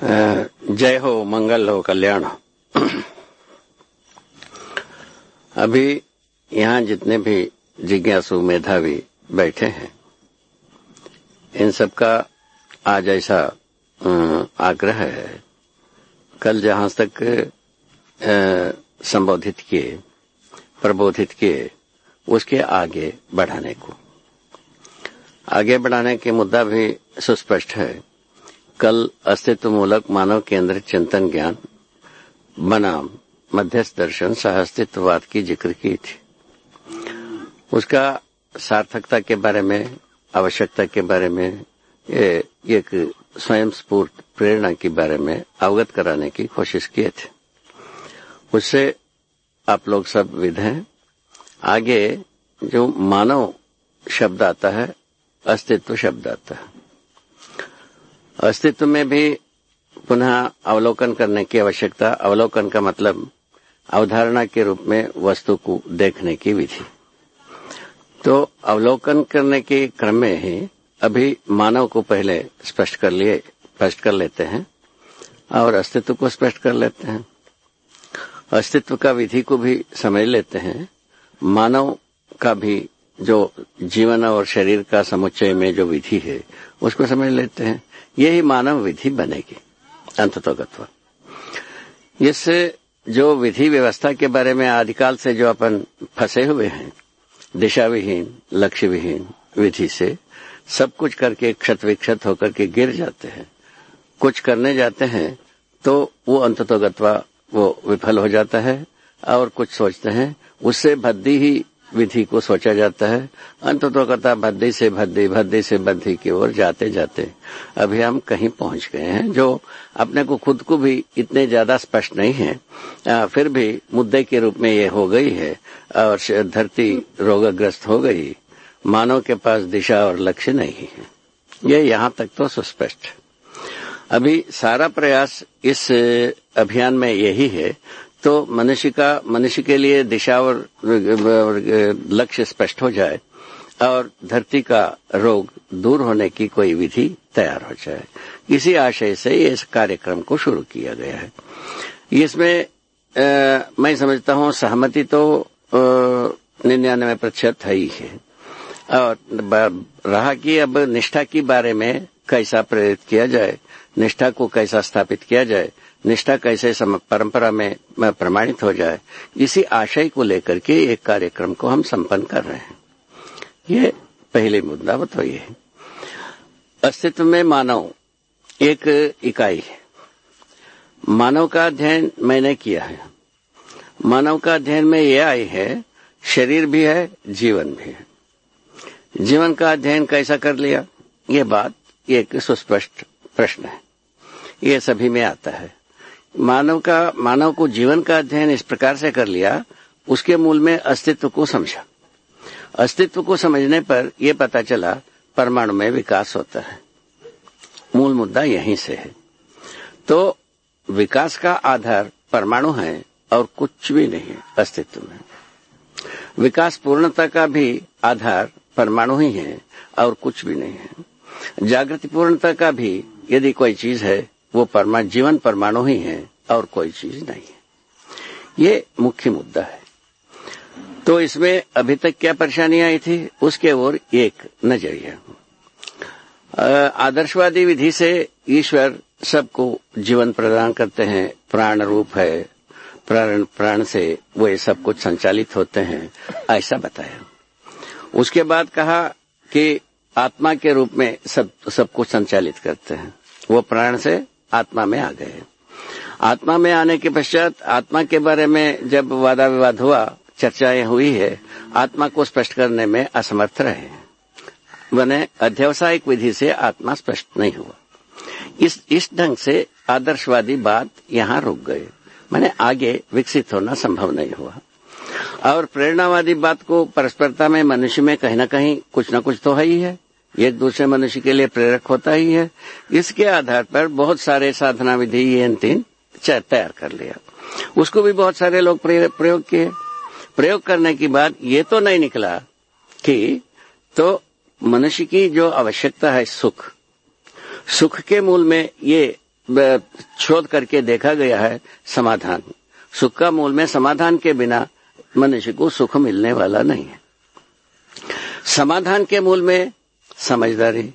जय हो, मंगल हो, कल्याण हो। अभी यहाँ जितने भी जिज्ञासु मेधावी बैठे हैं, इन सबका आज ऐसा आग्रह है, कल जहाँ तक संबोधित किए, प्रबोधित किए, उसके आगे बढ़ाने को। आगे बढ़ाने के मुद्दा भी सुस्पष्ट है। कल अस्तित्व मूलक मानव केंद्रित चिंतन ज्ञान बनाम मध्यस्थ दर्शन सह अस्तित्ववाद की ज़िक्र की थी। उसका सार्थकता के बारे में, आवश्यकता के बारे में, ये एक स्वयं स्फूर्त प्रेरणा के बारे में अवगत कराने की कोशिश किए थे। उससे आप लोग सब विध हैं। आगे जो मानव शब्द आता है, अस्तित्व शब्द आता है। अस्तित्व में भी पुनः अवलोकन करने की आवश्यकता, अवलोकन का मतलब अवधारणा के रूप में वस्तु को देखने की विधि। तो अवलोकन करने के क्रम में ही अभी मानव को पहले स्पष्ट कर लिए, स्पष्ट कर लेते हैं और अस्तित्व को स्पष्ट कर लेते हैं। अस्तित्व का विधि को भी समझ लेते हैं। मानव का भी जो जीवन और शरीर का समुच्चय में जो विधि है, उसको समझ लेते हैं। यही मानव विधि बनेगी, अंततोगत्व। इससे जो विधि व्यवस्था के बारे में आदिकाल से जो अपन फंसे हुए हैं दिशा विहीन लक्ष्य विहीन विधि से, सब कुछ करके क्षत विक्षत होकर के गिर जाते हैं, कुछ करने जाते हैं तो वो अंततोगत्वा वो विफल हो जाता है, और कुछ सोचते हैं, उससे भद्दी ही विधि को सोचा जाता है। अंत तो कथा भद्दी से भद्दी भद्दी से बद्दी की ओर जाते जाते अभी हम कहीं पहुँच गए हैं, जो अपने को खुद को भी इतने ज़्यादा स्पष्ट नहीं है। फिर भी मुद्दे के रूप में ये हो गई है और धरती रोगग्रस्त हो गई। मानव के पास दिशा और लक्ष्य नहीं है। ये यहाँ तक तो सुस्पष्ट। अभी सारा प्रयास इस अभियान में यही है तो मनुष्य का मनुष्य के लिए दिशा और लक्ष्य स्पष्ट हो जाए और धरती का रोग दूर होने की कोई विधि तैयार हो जाए। इसी आशय से इस कार्यक्रम को शुरू किया गया है। इसमें आ, मैं समझता हूँ सहमति तो निन्यानवे प्रतिशत है ही है। और रहा कि अब निष्ठा के बारे में कैसा प्रेरित किया जाए निष्ठा को कैसा स्थापित किया जाए निष्ठा कैसे परंपरा में प्रमाणित हो जाए, इसी आशय को लेकर के एक कार्यक्रम को हम संपन्न कर रहे हैं। ये पहले मुद्दा ये अस्तित्व में मानव एक इकाई है। मानव का अध्ययन मैंने किया है। मानव का अध्ययन में यह आई है, शरीर भी है, जीवन भी है। जीवन का अध्ययन कैसा कर लिया? ये बात एक सुस्पष्ट प्रश्न है। ये सभी में आता है। मानव का, मानव को जीवन का अध्ययन इस प्रकार से कर लिया, उसके मूल में अस्तित्व को समझा। अस्तित्व को समझने पर यह पता चला, परमाणु में विकास होता है। मूल मुद्दा यहीं से है। तो विकास का आधार परमाणु है और कुछ भी नहीं अस्तित्व में। विकास पूर्णता का भी आधार परमाणु ही है और कुछ भी नहीं है। जागृति पूर्णता का भी यदि कोई चीज़ है वो परमा, जीवन परमाणु ही है और कोई चीज़ नहीं है। ये मुख्य मुद्दा है। तो इसमें अभी तक क्या परेशानी आई थी? उसके ओर एक नज़रिया आदर्शवादी विधि से ईश्वर सबको जीवन प्रदान करते हैं, प्राण रूप है, प्राण प्राण से वो सब कुछ संचालित होते हैं, ऐसा बताया। उसके बाद कहा कि आत्मा के रूप में सब सब कुछ संचालित करते हैं। वो प्राण से आत्मा में आ गए। आत्मा में आने के पश्चात आत्मा के बारे में जब वादा विवाद हुआ, चर्चाएँ हुई है, आत्मा को स्पष्ट करने में असमर्थ रहे। बने अध्यवसायिक विधि से आत्मा स्पष्ट नहीं हुआ। इस इस ढंग से आदर्शवादी बात यहाँ रुक गए मैंने आगे विकसित होना संभव नहीं हुआ। और प्रेरणावादी बात को परस्परता में मनुष्य में कहीं न कहीं कुछ न कुछ तो है ही है। एक दूसरे मनुष्य के लिए प्रेरक होता ही है। इसके आधार पर बहुत सारे साधना विधि ये तीन तैयार कर लिया। उसको भी बहुत सारे लोग प्रयोग किए। प्रयोग करने की बाद ये तो नहीं निकला कि तो मनुष्य की जो आवश्यकता है सुख। सुख के मूल में ये शोध करके देखा गया है समाधान। सुख का मूल में समाधान के बिना मनुष्य को सुख मिलने वाला नहीं है। समाधान के मूल में समझदारी।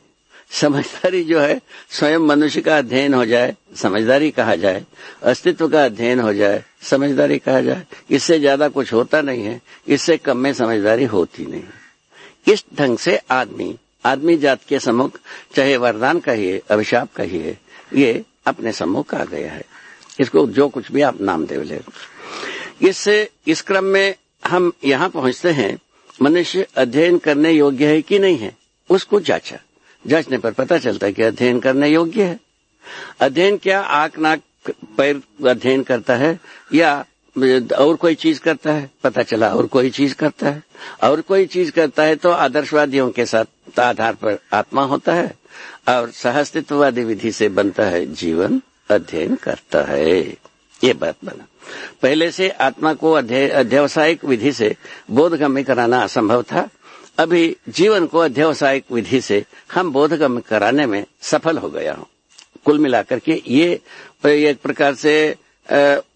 समझदारी जो है, स्वयं मनुष्य का अध्ययन हो जाए, समझदारी कहा जाए, अस्तित्व का अध्ययन हो जाए, समझदारी कहा जाए, इससे ज़्यादा कुछ होता नहीं है, इससे कम में समझदारी होती नहीं इस ढंग से आदमी आदमी जात के सम्मुख, चाहे वरदान कहिए, अभिशाप कहिए, ये अपने सम्मुख आ गया है। इसको जो कुछ भी आप नाम दे ले। इससे, इस क्रम में हम यहाँ पहुँचते हैं, मनुष्य अध्ययन करने योग्य है कि नहीं है? उसको जांचा। जांचने पर पता चलता है कि अध्ययन करने योग्य है। अध्ययन क्या? आँख, नाक, पैर अध्ययन करता है या और कोई चीज़ करता है? पता चला और कोई चीज़ करता है। और कोई चीज़ करता है तो आदर्शवादियों के साथ आधार पर आत्मा होता है और सहस्तित्ववादी विधि से बनता है जीवन, अध्ययन करता है। ये बात बना। पहले से आत्मा को अध्यवसायिक विधि से बोधगम्य कराना असंभव था। अभी जीवन को अध्यवसायिक विधि से हम बोधगम्य कराने में सफल हो गया हूँ। कुल मिलाकर के ये एक प्रकार से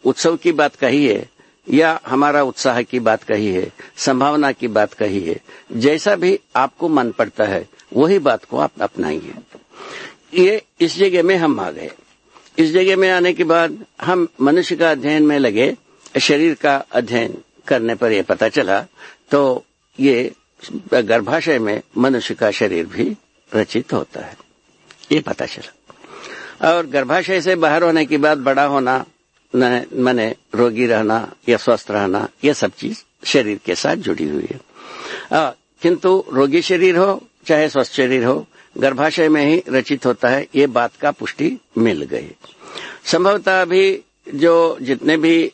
उत्सव की बात कही है, या हमारा उत्साह की बात कही है, संभावना की बात कही है, जैसा भी आपको मन पड़ता है, वही बात को आप अपनाएँगे ये इस जगह में हम आ गए। इस जगह में आने के बाद हम मनुष्य का अध्ययन में लगे, शरीर का अध्ययन करने पर यह पता चला तो ये गर्भाशय में मनुष्य का शरीर भी रचित होता है। ये पता चला। और गर्भाशय से बाहर होने के बाद बड़ा होना मैंने रोगी रहना या स्वस्थ रहना, ये सब चीज़ शरीर के साथ जुड़ी हुई है। किंतु रोगी शरीर हो, चाहे स्वस्थ शरीर हो, गर्भाशय में ही रचित होता है, ये बात का पुष्टि मिल गई। संभवतः अभी जो जितने भी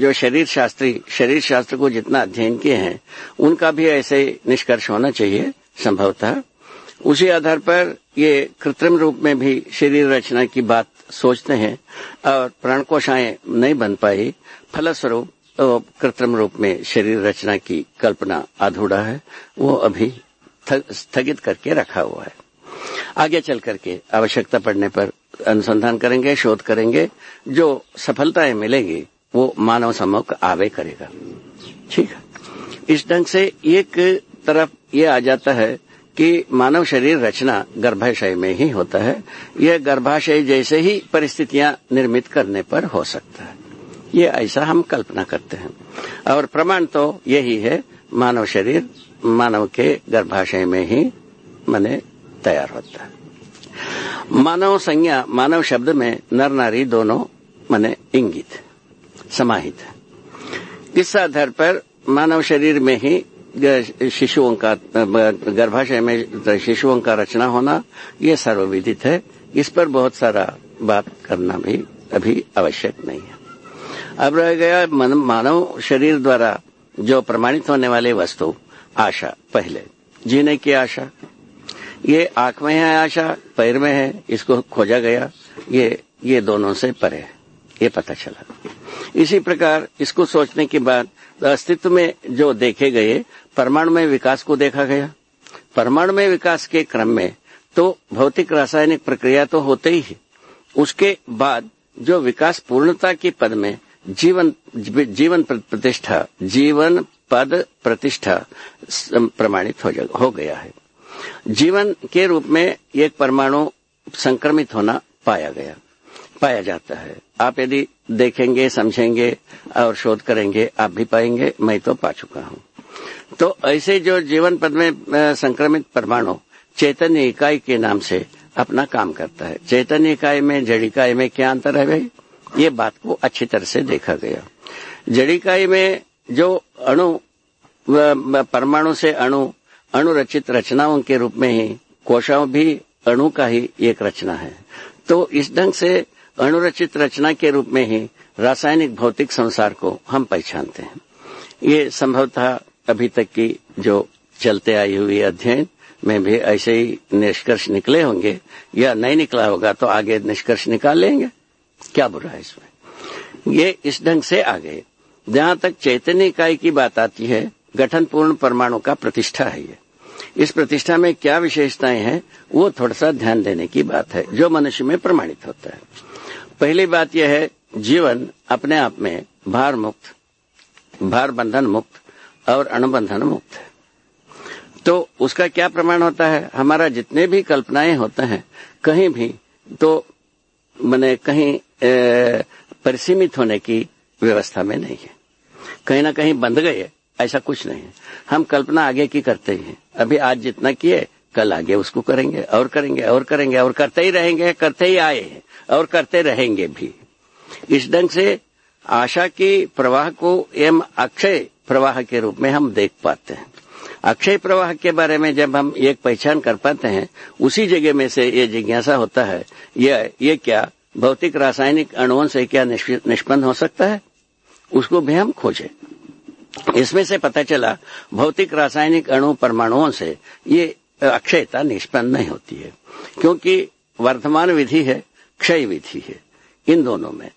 जो शरीर शास्त्री शरीर शास्त्र को जितना अध्ययन किए हैं, उनका भी ऐसे निष्कर्ष होना चाहिए, संभवतः। उसी आधार पर ये कृत्रिम रूप में भी शरीर रचना की बात सोचते हैं और प्राणकोशाएँ नहीं बन पाई, फलस्वरूप तो कृत्रिम रूप में शरीर रचना की कल्पना अधूरा है, वो अभी स्थगित करके रखा हुआ है। आगे चल करके आवश्यकता पड़ने पर अनुसंधान करेंगे, शोध करेंगे, जो सफलताएँ मिलेगी, वो मानव सम्मुख आवे करेगा। ठीक है? इस ढंग से एक तरफ़ ये आ जाता है कि मानव शरीर रचना गर्भाशय में ही होता है। यह गर्भाशय जैसे ही परिस्थितियाँ निर्मित करने पर हो सकता है। ये ऐसा हम कल्पना करते हैं। और प्रमाण तो यही है, मानव शरीर मानव के गर्भाशय में ही मने तैयार होता है। मानव संज्ञा मानव शब्द में नर नारी दोनों मने इंगित, समाहित। इस आधार पर मानव शरीर में ही शिशुओं का गर्भाशय में शिशुओं का रचना होना, ये सर्वविदित है। इस पर बहुत सारा बात करना भी अभी आवश्यक नहीं है। अब रह गया मानव शरीर द्वारा जो प्रमाणित होने वाले वस्तु, आशा, पहले। जीने की आशा ये आँख में है आशा पैर में है इसको खोजा गया ये ये दोनों से परे है ये पता चला। इसी प्रकार इसको सोचने के बाद अस्तित्व में जो देखे गए परमाणु में विकास को देखा गया। परमाणु में विकास के क्रम में तो भौतिक रासायनिक प्रक्रिया तो होते ही। है उसके बाद जो विकास पूर्णता के पद में जीवन जीवन प्रतिष्ठा जीवन पद प्रतिष्ठा प्रमाणित हो, गया है। जीवन के रूप में एक परमाणु संक्रमित होना पाया गया, पाया जाता है। आप यदि देखेंगे, समझेंगे और शोध करेंगे, आप भी पाएँगे, मैं तो पा चुका हूँ। तो ऐसे जो जीवन पद में संक्रमित परमाणु चैतन्य इकाई के नाम से अपना काम करता है। चैतन्य इकाई में, जड़ इकाई में क्या अंतर है भाई? ये बात को अच्छी तरह से देखा गया। जड़ इकाई में जो अणु परमाणु से अणु अणुरचित रचनाओं के रूप में ही कोशाओं भी अणु का ही एक रचना है। तो इस ढंग से अणुरचित रचना के रूप में ही रासायनिक भौतिक संसार को हम पहचानते हैं। ये संभवतः अभी तक की जो चलते आई हुई अध्ययन में भी ऐसे ही निष्कर्ष निकले होंगे, या नहीं निकला होगा तो आगे निष्कर्ष निकाल लेंगे। क्या बुरा है इसमें? ये इस ढंग से आ गए जहाँ तक चैतन्य इकाई की बात आती है गठन पूर्ण परमाणु का प्रतिष्ठा है ये। इस प्रतिष्ठा में क्या विशेषताएँ हैं, वो थोड़ा सा ध्यान देने की बात है, जो मनुष्य में प्रमाणित होता है। पहली बात यह है, जीवन अपने आप में भार मुक्त भार बंधन मुक्त और अनुबंधन मुक्त है। तो उसका क्या प्रमाण होता है? हमारा जितने भी कल्पनाएँ होते हैं, कहीं भी तो मैंने कहीं परिसीमित होने की व्यवस्था में नहीं है। कहीं ना कहीं बंध गए ऐसा कुछ नहीं है। हम कल्पना आगे की करते ही। हैं अभी आज जितना किए, कल आगे उसको करेंगे, और करेंगे और करेंगे, और करते ही रहेंगे, करते ही आए हैं, और करते रहेंगे भी। इस ढंग से आशा की प्रवाह को एवं अक्षय प्रवाह के रूप में हम देख पाते हैं। अक्षय प्रवाह के बारे में जब हम एक पहचान कर पाते हैं, उसी जगह में से ये जिज्ञासा होता है यह ये क्या भौतिक रासायनिक अणुओं से क्या निष्पन्न हो सकता है? उसको भी हम खोजें। इसमें से पता चला, भौतिक रासायनिक अणु परमाणुओं से ये अक्षयता निष्पन्न नहीं होती है। क्योंकि वर्तमान विधि है, क्षय विधि है, इन दोनों में।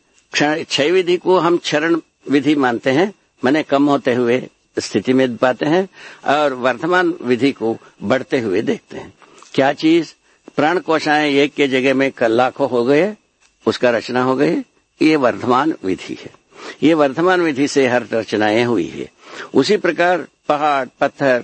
क्षय विधि को हम क्षरण विधि मानते हैं, मैंने कम होते हुए स्थिति में पाते हैं, और वर्तमान विधि को बढ़ते हुए देखते हैं। क्या चीज़, प्राण कोशाएँ एक के जगह में लाखों हो गए, उसका रचना हो गई, ये वर्धमान विधि है। ये वर्धमान विधि से हर रचनाएँ हुई है। उसी प्रकार पहाड़, पत्थर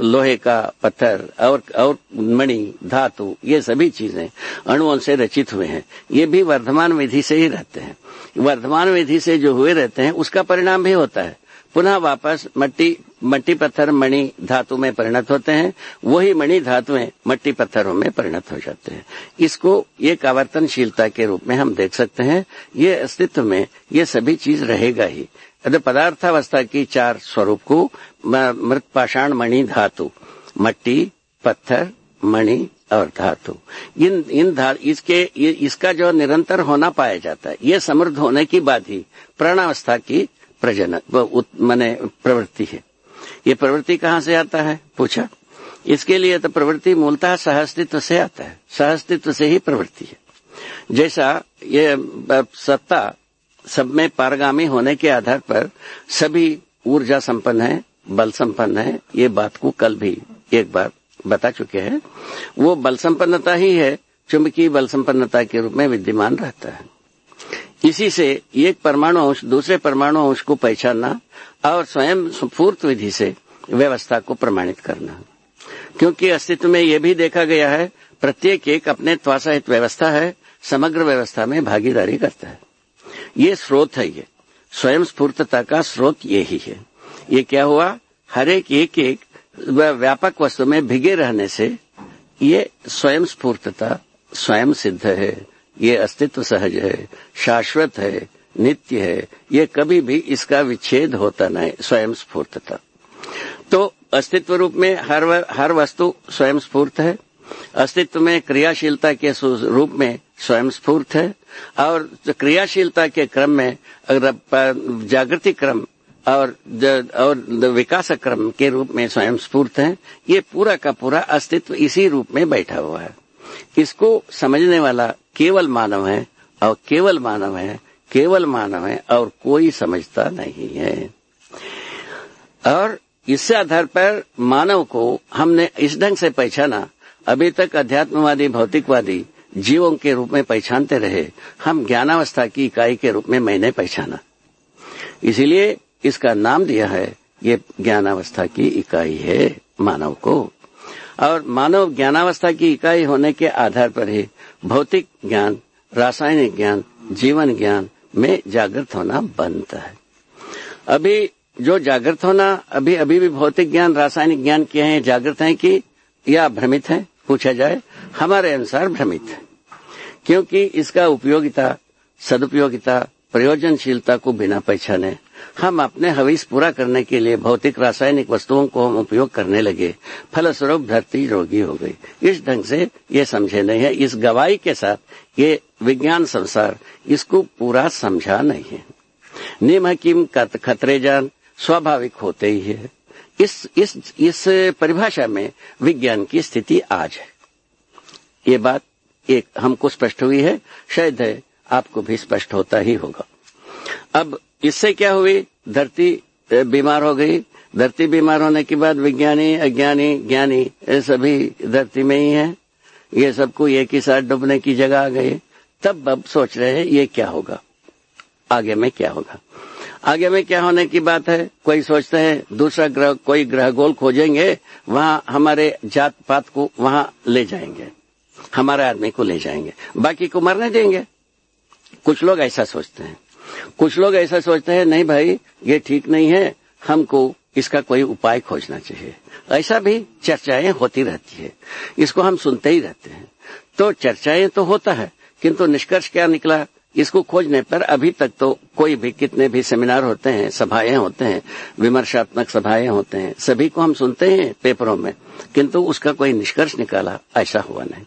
लोहे का पत्थर और और मणि, धातु, ये सभी चीज़ें अणुओं से रचित हुए हैं। ये भी वर्धमान विधि से ही रहते हैं। वर्धमान विधि से जो हुए रहते हैं, उसका परिणाम भी होता है। पुनः वापस मट्टी मट्टी पत्थर मणि धातु में परिणत होते हैं, वही मणि धातुएँ मट्टी पत्थरों में परिणत हो जाते हैं। इसको एक आवर्तनशीलता के रूप में हम देख सकते हैं। ये अस्तित्व में ये सभी चीज़ रहेगा ही। पदार्थावस्था की चार स्वरूप को मृत पाषाण मणि धातु, मट्टी, पत्थर, मणि और धातु। इन इन धा, इसके इसका जो निरंतर होना पाया जाता है, ये समृद्ध होने की बाद ही प्राणावस्था की प्रजन मैंने प्रवृत्ति है। ये प्रवृत्ति कहाँ से आता है? पूछा। इसके लिए तो प्रवृत्ति मूलतः सहअस्तित्व से आता है। सहअस्तित्व से ही प्रवृत्ति है। जैसा ये सत्ता सब में पारगामी होने के आधार पर सभी ऊर्जा संपन्न है, बल संपन्न है, ये बात को कल भी एक बार बता चुके हैं। वो बल संपन्नता ही है, चुंबकीय बल संपन्नता के रूप में विद्यमान रहता है। इसी से एक परमाणु अंश, दूसरे परमाणु अंश को पहचानना और स्वयं स्फूर्त विधि से व्यवस्था को प्रमाणित करना। क्योंकि अस्तित्व में यह भी देखा गया है, प्रत्येक एक अपने त्वासाहित व्यवस्था है, समग्र व्यवस्था में भागीदारी करता है। ये स्रोत है ये। स्वयं स्फूर्तता का स्रोत यही है ये क्या हुआ? हर एक एक एक व्यापक वस्तु में भिगे रहने से ये स्वयं स्फूर्तता स्वयं सिद्ध है। ये अस्तित्व सहज है, शाश्वत है नित्य है, ये कभी भी इसका विच्छेद होता नहीं, स्वयं स्फूर्तता। तो अस्तित्व रूप में हर हर वस्तु स्वयं स्फूर्त है। अस्तित्व में क्रियाशीलता के रूप में स्वयं स्फूर्त है। और क्रियाशीलता के क्रम में, अगर जागृति क्रम और और विकास क्रम के रूप में स्वयं स्फूर्त है, ये पूरा का पूरा अस्तित्व इसी रूप में बैठा हुआ है। इसको समझने वाला केवल मानव है और केवल मानव है केवल मानव है और कोई समझता नहीं है। और इससे आधार पर मानव को हमने इस ढंग से पहचाना। अभी तक अध्यात्मवादी, भौतिकवादी जीवों के रूप में पहचानते रहे। हम ज्ञानावस्था की इकाई के रूप में मैंने पहचाना। इसीलिए इसका नाम दिया है, ये ज्ञानावस्था की इकाई है मानव को। और मानव ज्ञानावस्था की इकाई होने के आधार पर ही भौतिक ज्ञान, रासायनिक ज्ञान, जीवन ज्ञान में जागृत होना बनता है। अभी जो जागृत होना, अभी अभी भी भौतिक ज्ञान, रासायनिक ज्ञान के हैं जागृत हैं कि या भ्रमित है, पूछा जाए, हमारे अनुसार भ्रमित है। क्योंकि इसका उपयोगिता, सदुपयोगिता, प्रयोजनशीलता को बिना पहचाने, हम अपने हवीस पूरा करने के लिए भौतिक, रासायनिक वस्तुओं को हम उपयोग करने लगे। फलस्वरूप धरती रोगी हो गई। इस ढंग से ये समझे नहीं है। इस गवाही के साथ ये विज्ञान संसार, इसको पूरा समझा नहीं है। निम हकीम खतरे जान, स्वाभाविक होते ही है। इस इस इस परिभाषा में विज्ञान की स्थिति आज है। ये बात एक हमको स्पष्ट हुई है, शायद है आपको भी स्पष्ट होता ही होगा। अब इससे क्या हुई? धरती बीमार हो गई। धरती बीमार होने के बाद विज्ञानी, अज्ञानी, ज्ञानी सभी धरती में ही है। ये सबको एक ही साथ डूबने की जगह आ गई। तब अब सोच रहे हैं, ये क्या होगा? आगे में क्या होगा? आगे में क्या होने की बात है? कोई सोचते हैं, दूसरा ग्रह, कोई ग्रह गोल खोजेंगे, वहाँ हमारे जात पात को वहाँ ले जाएँगे। हमारे आदमी को ले जाएँगे। बाकी को मरने देंगे। कुछ लोग ऐसा सोचते हैं। कुछ लोग ऐसा सोचते हैं, नहीं भाई, ये ठीक नहीं है, हमको इसका कोई उपाय खोजना चाहिए। ऐसा भी चर्चाएँ होती रहती है। इसको हम सुनते ही रहते हैं। तो चर्चाएँ तो होता है किंतु निष्कर्ष क्या निकला? इसको खोजने पर अभी तक तो कोई भी, कितने भी सेमिनार होते हैं, सभाएँ होते हैं, विमर्शात्मक सभाएँ होते हैं, सभी को हम सुनते हैं पेपरों में, किंतु उसका कोई निष्कर्ष निकाला, ऐसा हुआ नहीं।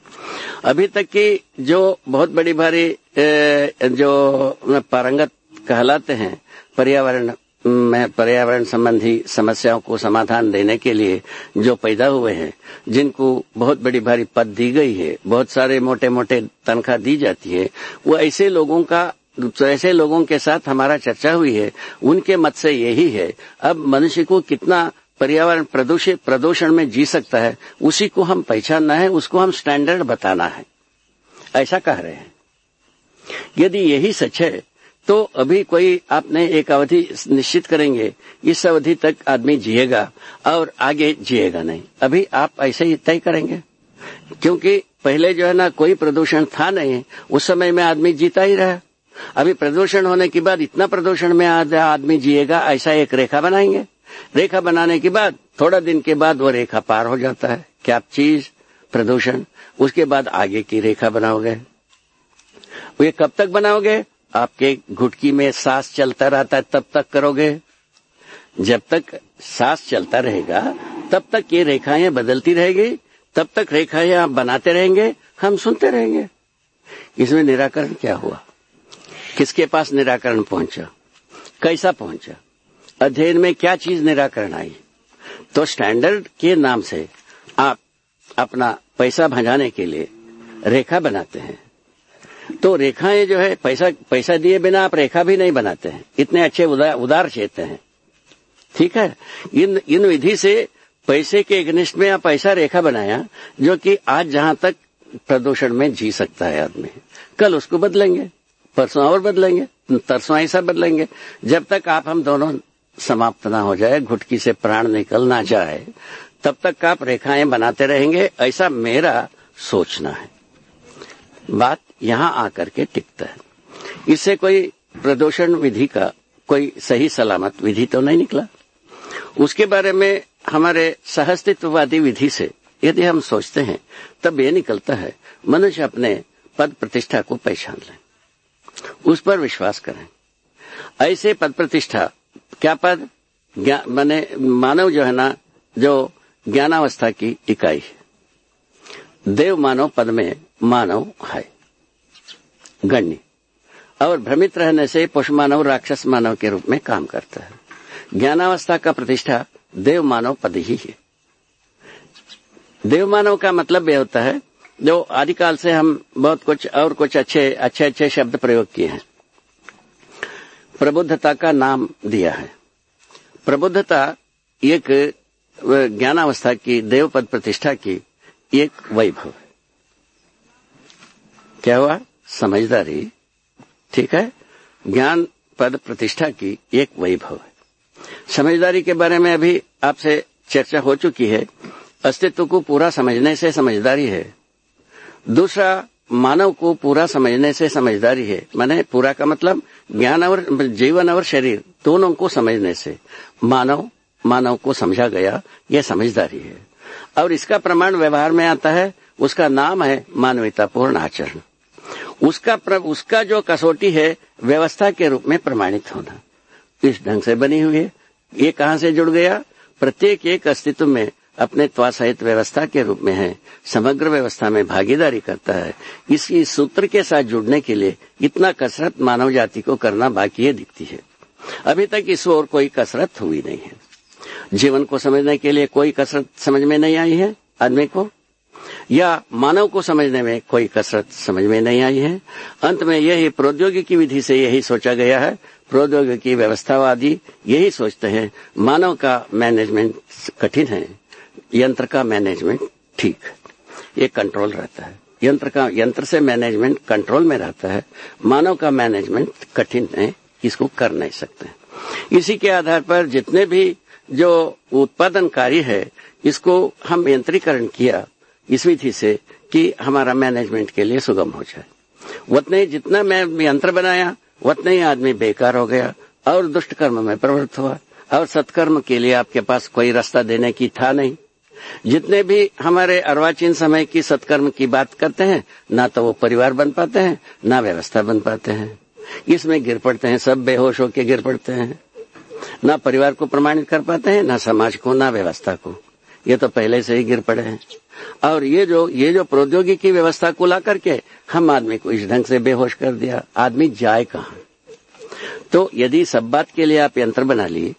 अभी तक की जो बहुत बड़ी भारी जो पारंगत कहलाते हैं, पर्यावरण में पर्यावरण संबंधी समस्याओं को समाधान देने के लिए जो पैदा हुए हैं, जिनको बहुत बड़ी भारी पद दी गई है, बहुत सारे मोटे मोटे तनख्वाह दी जाती है, वो ऐसे लोगों का तो ऐसे लोगों के साथ हमारा चर्चा हुई है, उनके मत से यही है, अब मनुष्य को कितना पर्यावरण प्रदूषित प्रदूषण में जी सकता है, उसी को हम पहचानना है, उसको हम स्टैंडर्ड बताना है। ऐसा कह रहे हैं। यदि यही सच है तो अभी कोई आपने एक अवधि निश्चित करेंगे, इस अवधि तक आदमी जिएगा और आगे जिएगा नहीं। अभी आप ऐसे ही तय करेंगे। क्योंकि पहले जो है ना, कोई प्रदूषण था नहीं, उस समय में आदमी जीता ही रहा। अभी प्रदूषण होने के बाद इतना प्रदूषण में आदमी जिएगा, ऐसा एक रेखा बनाएँगे। रेखा बनाने के बाद, थोड़ा दिन के बाद वो रेखा पार हो जाता है। क्या चीज़? प्रदूषण। उसके बाद आगे की रेखा बनाओगे। ये कब तक बनाओगे? आपके घुटकी में सांस चलता रहता है, तब तक करोगे? जब तक सांस चलता रहेगा, तब तक ये रेखाएँ बदलती रहेगी, तब तक रेखाएँ आप बनाते रहेंगे, हम सुनते रहेंगे। इसमें निराकरण क्या हुआ? किसके पास निराकरण पहुँचा? कैसा पहुँचा? अध्ययन में क्या चीज़ निराकरण आई? तो स्टैंडर्ड के नाम से आप अपना पैसा भजाने के लिए रेखा बनाते हैं। तो रेखाएँ जो है पैसा पैसा दिए बिना आप रेखा भी नहीं बनाते हैं। इतने अच्छे उदार, उदार चेते हैं। ठीक है? इन इन विधि से पैसे के घनिष्ठ में आप ऐसा रेखा बनाया जो कि आज जहाँ तक प्रदूषण में जी सकता है आदमी। कल उसको बदलेंगे परसों और बदलेंगे तरसों ऐसा बदलेंगे। जब तक आप हम दोनों समाप्त ना हो जाए घुटकी से प्राण निकल ना जाए तब तक आप रेखाएँ बनाते रहेंगे ऐसा मेरा सोचना है। बात यहाँ आकर के टिकता है। इससे कोई प्रदूषण विधि का, कोई सही सलामत विधि तो नहीं निकला। उसके बारे में हमारे सहस्तित्ववादी विधि से यदि हम सोचते हैं, तब ये निकलता है, मनुष्य अपने पद प्रतिष्ठा को पहचान लें। उस पर विश्वास करें। ऐसे पद प्रतिष्ठा, क्या पद? मैंने, मानव जो है ना, जो ज्ञानावस्था की इकाई है। देव मानव पद में मानव है। गण्य। और भ्रमित रहने से पशु मानव, राक्षस मानव के रूप में काम करता है। ज्ञानावस्था का प्रतिष्ठा देव मानव पद ही है। देव मानव का मतलब यह होता है, जो आदिकाल से हम बहुत कुछ और कुछ अच्छे अच्छे अच्छे शब्द प्रयोग किए हैं। प्रबुद्धता का नाम दिया है। प्रबुद्धता एक ज्ञानावस्था की देव पद प्रतिष्ठा की एक वैभव है। क्या हुआ? समझदारी, ठीक है? ज्ञान पद प्रतिष्ठा की एक वैभव है। समझदारी के बारे में अभी आपसे चर्चा हो चुकी है। अस्तित्व को पूरा समझने से समझदारी है। दूसरा, मानव को पूरा समझने से समझदारी है। माने पूरा का मतलब ज्ञान और जीवन और शरीर दोनों को समझने से। मानव मानव को समझा गया, यह समझदारी है। और इसका प्रमाण व्यवहार में आता है, उसका नाम है मानवतापूर्ण आचरण। उसका प्र, उसका जो कसौटी है व्यवस्था के रूप में प्रमाणित होना। इस ढंग से बनी हुई है? ये कहाँ से जुड़ गया? प्रत्येक एक अस्तित्व में अपने त्वासहित व्यवस्था के रूप में है। समग्र व्यवस्था में भागीदारी करता है। इसी सूत्र के साथ जुड़ने के लिए इतना कसरत मानव जाति को करना बाकी है दिखती है। अभी तक इस ओर कोई कसरत हुई नहीं है। जीवन को समझने के लिए कोई कसरत समझ में नहीं आई है? आदमी को? या मानव को समझने में कोई कसरत समझ में नहीं आई है। अंत में यही प्रौद्योगिकी विधि से यही सोचा गया है। प्रौद्योगिकी व्यवस्थावादी यही सोचते हैं, मानव का मैनेजमेंट कठिन है, यंत्र का मैनेजमेंट ठीक ये कंट्रोल रहता है। यंत्र का, यंत्र से मैनेजमेंट कंट्रोल में रहता है। मानव का मैनेजमेंट कठिन है इसको कर नहीं सकते इसी के आधार पर जितने भी जो उत्पादन कार्य है, इसको हम यंत्रीकरण किया इस विधि से कि हमारा मैनेजमेंट के लिए सुगम हो जाए। उतने ही जितना मैं यंत्र बनाया उतने ही आदमी बेकार हो गया और दुष्ट कर्म में प्रवृत्त हुआ। और सत्कर्म के लिए आपके पास कोई रास्ता देने की था नहीं। जितने भी हमारे अर्वाचीन समय की सत्कर्म की बात करते हैं, ना तो वो परिवार बन पाते हैं, ना व्यवस्था बन पाते हैं। इसमें गिर पड़ते हैं, सब बेहोश होकर गिर पड़ते हैं। ना परिवार को प्रमाणित कर पाते हैं, ना समाज को, ना व्यवस्था को। ये तो पहले से ही गिर पड़े हैं। और ये जो ये जो प्रौद्योगिकी व्यवस्था को ला करके हम आदमी को इस ढंग से बेहोश कर दिया। आदमी जाए कहा? तो यदि सब बात के लिए आप यंत्र बना लिए,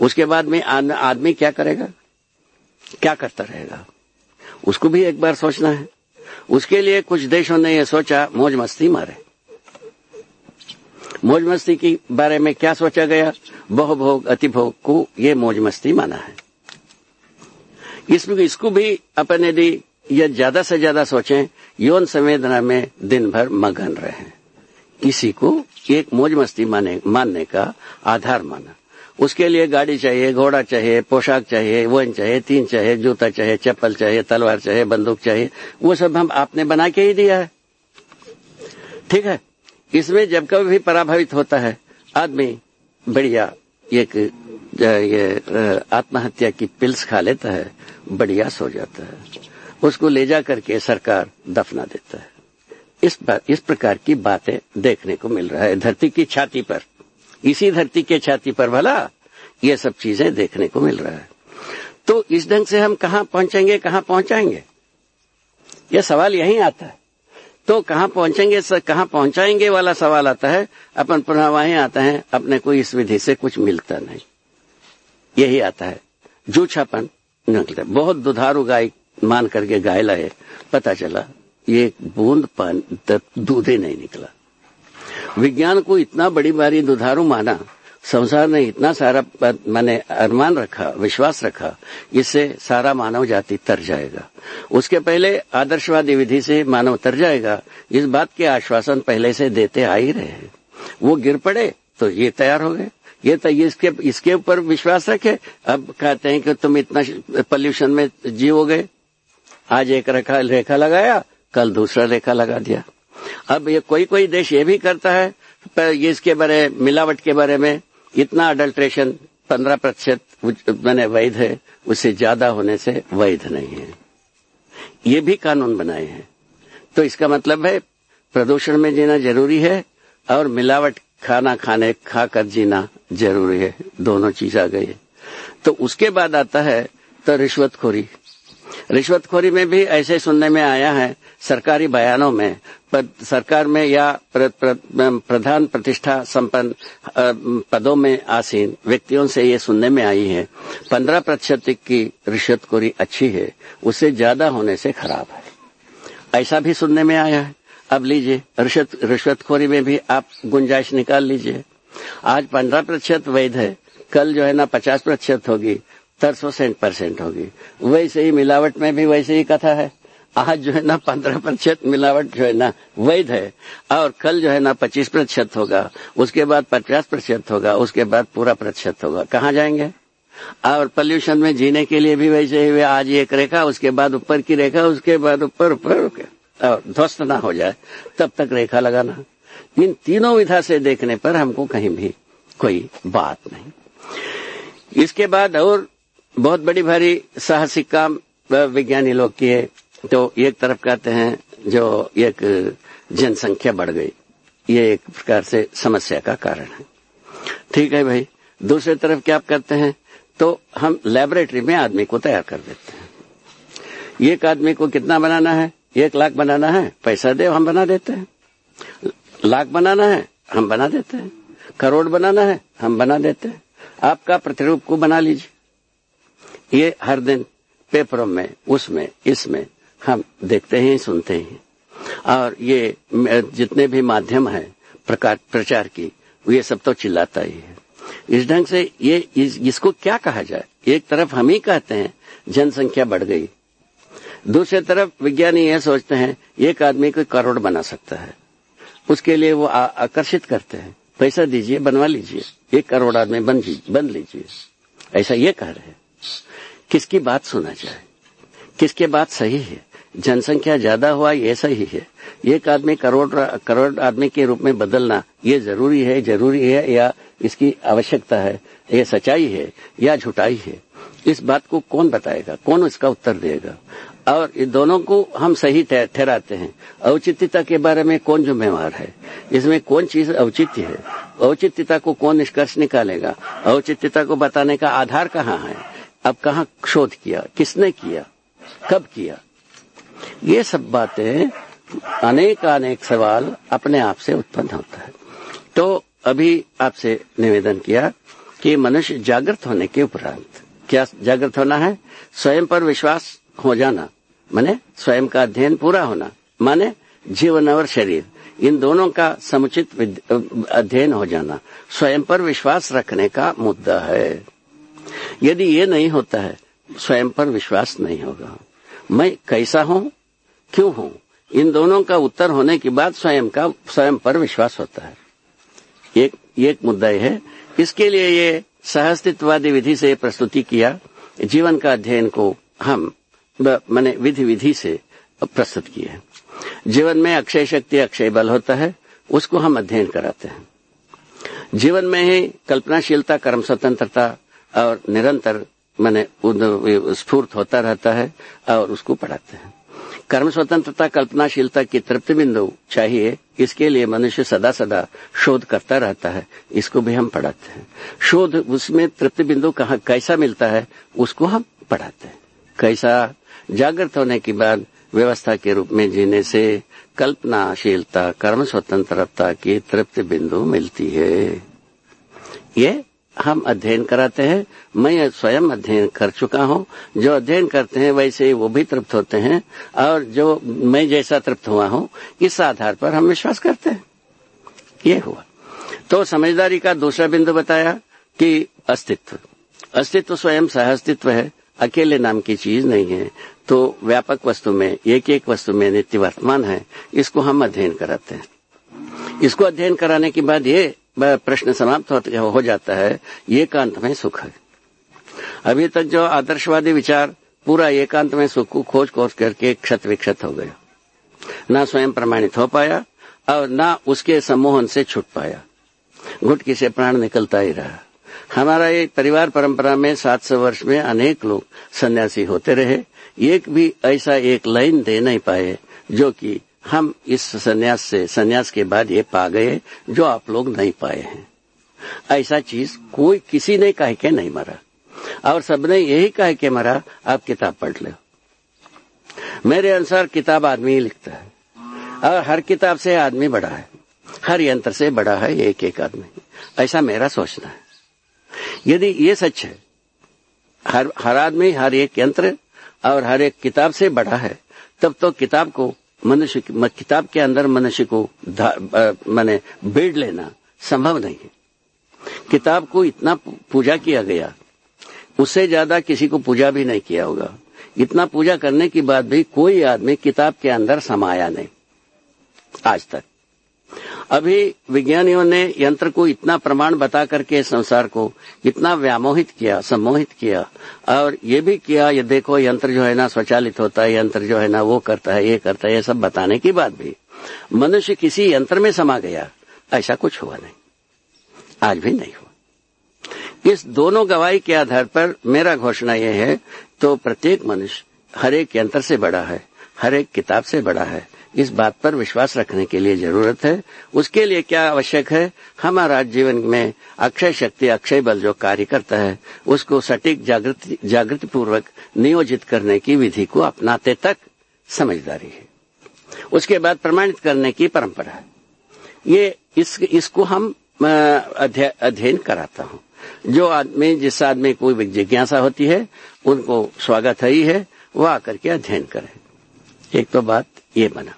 उसके बाद में आदमी क्या करेगा? क्या करता रहेगा? उसको भी एक बार सोचना है। उसके लिए कुछ देशों ने यह सोचा, मौज मस्ती मारे। मौज मस्ती के बारे में क्या सोचा गया? बहुभोग, अतिभोग को ये मौज मस्ती माना है। इसमें इसको भी अपन यदि ये ज़्यादा से ज़्यादा सोचें, यौन संवेदना में दिन भर मगन रहे। किसी को एक मौज मस्ती माने, मानने का आधार माना। उसके लिए गाड़ी चाहिए, घोड़ा चाहिए, पोशाक चाहिए, वन चाहिए, तीन चाहिए, जूता चाहिए, चप्पल चाहिए, तलवार चाहिए, बंदूक चाहिए, वो सब हम आपने बना के ही दिया है। ठीक है? इसमें जब कभी भी पराभवित होता है, आदमी बढ़िया एक ये आत्महत्या की पिल्स खा लेता है, बढ़िया सो जाता है। उसको ले जा करके सरकार दफना देता है। इस इस प्रकार की बातें देखने को मिल रहा है। धरती की छाती पर, इसी धरती के छाती पर भला, ये सब चीज़ें देखने को मिल रहा है। तो इस ढंग से हम कहा पहुँचेंगे, कहाँ पहुंचाएँगे? यह सवाल यही आता है। तो कहाँ पहुँचेंगे कहाँ पहुंचाएँगे वाला सवाल आता है। अपन पुनः वहीं आता है, अपने को इस विधि से कुछ मिलता नहीं। यही आता है। जूछापन निकलता है बहुत दुधारू गाय मान करके गाय लाए, पता चला, ये बूंद पान दूध नहीं निकला। विज्ञान को इतना बड़ी बारी दुधारू माना, संसार ने इतना सारा मैंने अरमान रखा, विश्वास रखा, इससे सारा मानव जाति तर जाएगा। उसके पहले आदर्शवादी विधि से मानव तर जाएगा, इस बात के आश्वासन पहले से देते आ ही रहे हैं। वो गिर पड़े तो ये तैयार हो गए। ये तो इसके इसके ऊपर विश्वास रखे। अब कहते हैं कि तुम इतना पॉल्यूशन में जीव गए। आज एक रेखा रेखा लगाया, कल दूसरा रेखा लगा दिया। अब ये कोई कोई देश ये भी करता है, पर ये इसके बारे, मिलावट के बारे में इतना अडल्ट्रेशन पंद्रह प्रतिशत मैंने वैध है, उससे ज़्यादा होने से वैध नहीं है। ये भी कानून बनाए हैं। तो इसका मतलब है, प्रदूषण में जीना ज़रूरी है, और मिलावट खाना खाने खाकर जीना ज़रूरी है। दोनों चीज़ आ गई है। तो उसके बाद आता है तो रिश्वतखोरी। रिश्वतखोरी में भी ऐसे सुनने में आया है सरकारी बयानों में सरकार में या प्र, प्र, प्रधान प्रतिष्ठा संपन्न पदों में आसीन व्यक्तियों से ये सुनने में आई है पंद्रह प्रतिशत की रिश्वतखोरी अच्छी है उससे ज़्यादा होने से खराब है। ऐसा भी सुनने में आया है। अब लीजिए, रिश्वत, रिश्वतखोरी में भी आप गुंजाइश निकाल लीजिए। आज पंद्रह प्रतिशत वैध है, कल जो है ना पचास प्रतिशत होगी, तरसों परसेंट होगी। वैसे ही मिलावट में भी वैसे ही कथा है। आज जो है ना पंद्रह प्रतिशत मिलावट जो है ना वैध है, और कल जो है ना पच्चीस प्रतिशत होगा, उसके बाद पचास प्रतिशत होगा, उसके बाद पूरा प्रतिशत होगा। कहाँ जाएँगे? और पोल्यूशन में जीने के लिए भी वैसे ही आज एक रेखा, उसके बाद ऊपर की रेखा, उसके बाद ऊपर ऊपर। और ध्वस्त ना हो जाए, तब तक रेखा लगाना। इन तीनों विधा से देखने पर हमको कहीं भी कोई बात नहीं। इसके बाद और बहुत बड़ी भारी साहसिक काम विज्ञानी लोग किए तो एक तरफ़ कहते हैं, जो एक जनसंख्या बढ़ गई, ये एक प्रकार से समस्या का कारण है। ठीक है भाई, दूसरी तरफ़ क्या करते हैं तो हम लेबोरेटरी में आदमी को तैयार कर देते हैं। एक आदमी को कितना बनाना है एक लाख बनाना है पैसा दे हम बना देते हैं। लाख बनाना है हम बना देते हैं। करोड़ बनाना है हम बना देते हैं। आपका प्रतिरूप को बना लीजिए। ये हर दिन पेपरों में उसमें इसमें हम देखते हैं सुनते हैं। और ये जितने भी माध्यम है प्रचार की ये सब तो चिल्लाता ही है। इस ढंग से ये इस, इसको क्या कहा जाए? एक तरफ़ हम ही कहते हैं जनसंख्या बढ़ गई। दूसरी तरफ़ विज्ञानी यह सोचते हैं एक आदमी को करोड़ बना सकता है। उसके लिए वो आकर्षित करते हैं। पैसा दीजिए, बनवा लीजिए। एक करोड़ आदमी बन बन लीजिए। ऐसा ये कह रहे हैं। किसकी बात सुना जाए? किसके बात सही है? जनसंख्या ज़्यादा हुआ, ये सही है। एक आदमी करोड़ करोड़ आदमी के रूप में बदलना, ये ज़रूरी है ज़रूरी है या इसकी आवश्यकता है? ये सच्चाई है या झुटाई है? इस बात को कौन बताएगा? कौन इसका उत्तर देगा? और इन दोनों को हम सही ठहराते हैं। औचित्यता के बारे में कौन जिम्मेवार है? इसमें कौन चीज़ औचित्य है? औचित्यता को कौन निष्कर्ष निकालेगा? औचित्यता को बताने का आधार कहाँ है? अब कहाँ शोध किया? किसने किया? कब किया? ये सब बातें अनेक अनेक सवाल अपने आप से उत्पन्न होता है। तो अभी आपसे निवेदन किया कि मनुष्य जागृत होने के उपरांत, क्या जागृत होना है? स्वयं पर विश्वास हो जाना। माने स्वयं का अध्ययन पूरा होना, माने जीवन और शरीर, इन दोनों का समुचित अध्ययन हो जाना, स्वयं पर विश्वास रखने का मुद्दा है। यदि ये नहीं होता है, स्वयं पर विश्वास नहीं होगा। मैं कैसा हूँ? क्यों हूँ? इन दोनों का उत्तर होने के बाद स्वयं का, स्वयं पर विश्वास होता है। एक एक मुद्दा है। इसके लिए ये सहस्तित्ववादी विधि से प्रस्तुति किया, जीवन का अध्ययन को हम मैंने विधि विधि से प्रस्तुत किए हैं। जीवन में अक्षय शक्ति, अक्षय बल होता है, उसको हम अध्ययन कराते हैं। जीवन में ही कल्पनाशीलता, कर्म स्वतंत्रता और निरंतर मैंने स्फूर्त होता रहता है और उसको पढ़ाते हैं। कर्म स्वतंत्रता, कल्पनाशीलता की तृप्ति बिंदु चाहिए, इसके लिए मनुष्य सदा सदा शोध करता रहता है, इसको भी हम पढ़ाते हैं। शोध उसमें तृप्ति बिंदु कहा कैसा मिलता है, उसको हम पढ़ाते हैं। कैसा जागृत होने के बाद व्यवस्था के रूप में जीने से कल्पनाशीलता, कर्म स्वतंत्रता की तृप्त बिंदु मिलती है। ये हम अध्ययन कराते हैं। मैं स्वयं अध्ययन कर चुका हूँ। जो अध्ययन करते हैं, वैसे वो भी तृप्त होते हैं। और जो मैं जैसा तृप्त हुआ हूँ, इस आधार पर हम विश्वास करते हैं। ये हुआ। तो समझदारी का दूसरा बिंदु बताया कि अस्तित्व। अस्तित्व स्वयं सह अस्तित्व है। अकेले नाम की चीज़ नहीं है। तो व्यापक वस्तु में एक एक वस्तु में नित्य वर्तमान है, इसको हम अध्ययन कराते हैं। इसको अध्ययन कराने के बाद ये प्रश्न समाप्त हो जाता है, एकांत में सुख है। अभी तक जो आदर्शवादी विचार पूरा एकांत में सुख को खोज खोज करके क्षत विक्षत हो गया। ना स्वयं प्रमाणित हो पाया, और ना उसके सम्मोहन से छुट पाया। घुटकी से प्राण निकलता ही रहा। हमारा ये परिवार परंपरा में सात सौ वर्ष में अनेक लोग सन्यासी होते रहे एक भी ऐसा एक लाइन दे नहीं पाए, जो कि हम इस सन्यास से, सन्यास के बाद ये पा गए, जो आप लोग नहीं पाए हैं। ऐसा चीज़ कोई किसी ने कह के नहीं मरा। और सबने यही कह के मरा, आप किताब पढ़ लो। मेरे अनुसार किताब आदमी ही लिखता है। और हर किताब से आदमी बड़ा है। हर यंत्र से बड़ा है एक एक आदमी। ऐसा मेरा सोचना है। यदि ये सच है, हर हर आदमी, हर एक यंत्र और हर एक किताब से बड़ा है, तब तो किताब को मनुष्य किताब के अंदर मनुष्य को मैंने बेड़ लेना संभव नहीं है। किताब को इतना पूजा किया गया, उससे ज़्यादा किसी को पूजा भी नहीं किया होगा। इतना पूजा करने के बाद भी कोई आदमी किताब के अंदर समाया नहीं, आज तक। अभी विज्ञानियों ने यंत्र को इतना प्रमाण बता करके संसार को इतना व्यामोहित किया, सम्मोहित किया, और ये भी किया, ये देखो, यंत्र जो है ना स्वचालित होता है, यंत्र जो है ना वो करता है, ये करता है, ये सब बताने की बात भी। मनुष्य किसी यंत्र में समा गया, ऐसा कुछ हुआ नहीं। आज भी नहीं हुआ। इस दोनों गवाही के आधार पर मेरा घोषणा यह है तो प्रत्येक मनुष्य हर एक यंत्र से बड़ा है, हर एक किताब से बड़ा है इस बात पर विश्वास रखने के लिए ज़रूरत है। उसके लिए क्या आवश्यक है? हमारा जीवन में अक्षय शक्ति, अक्षय बल जो कार्य करता है, उसको सटीक जागृति पूर्वक नियोजित करने की विधि को अपनाते तक समझदारी है। उसके बाद प्रमाणित करने की परंपरा है। ये इस, इसको हम अध्ययन कराता हूँ। जो आदमी, जिस आदमी कोई जिज्ञासा होती है, उनको स्वागत है ही है वह आकर के अध्ययन करें। एक तो बात ये बना।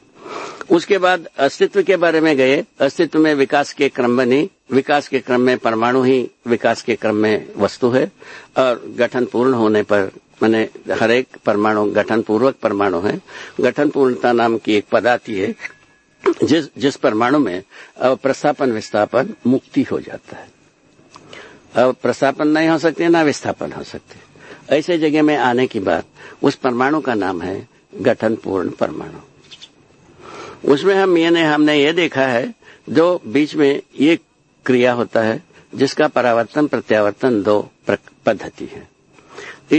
उसके बाद अस्तित्व के बारे में गए। अस्तित्व में विकास के क्रम में नहीं विकास के क्रम में परमाणु ही विकास के क्रम में वस्तु है और गठन पूर्ण होने पर मैंने हर एक परमाणु गठन पूर्वक परमाणु है। गठन पूर्णता नाम की एक पद आती है, जिस जिस परमाणु में प्रस्थापन विस्थापन, मुक्ति हो जाता है। अब प्रस्थापन नहीं हो सकते, ना विस्थापन हो सकते। ऐसे जगह में आने की बात, उस परमाणु का नाम है गठन पूर्ण परमाणु। उसमें हम ये हमने ये देखा है जो बीच में ये क्रिया होता है, जिसका परावर्तन, प्रत्यावर्तन दो पद्धति है।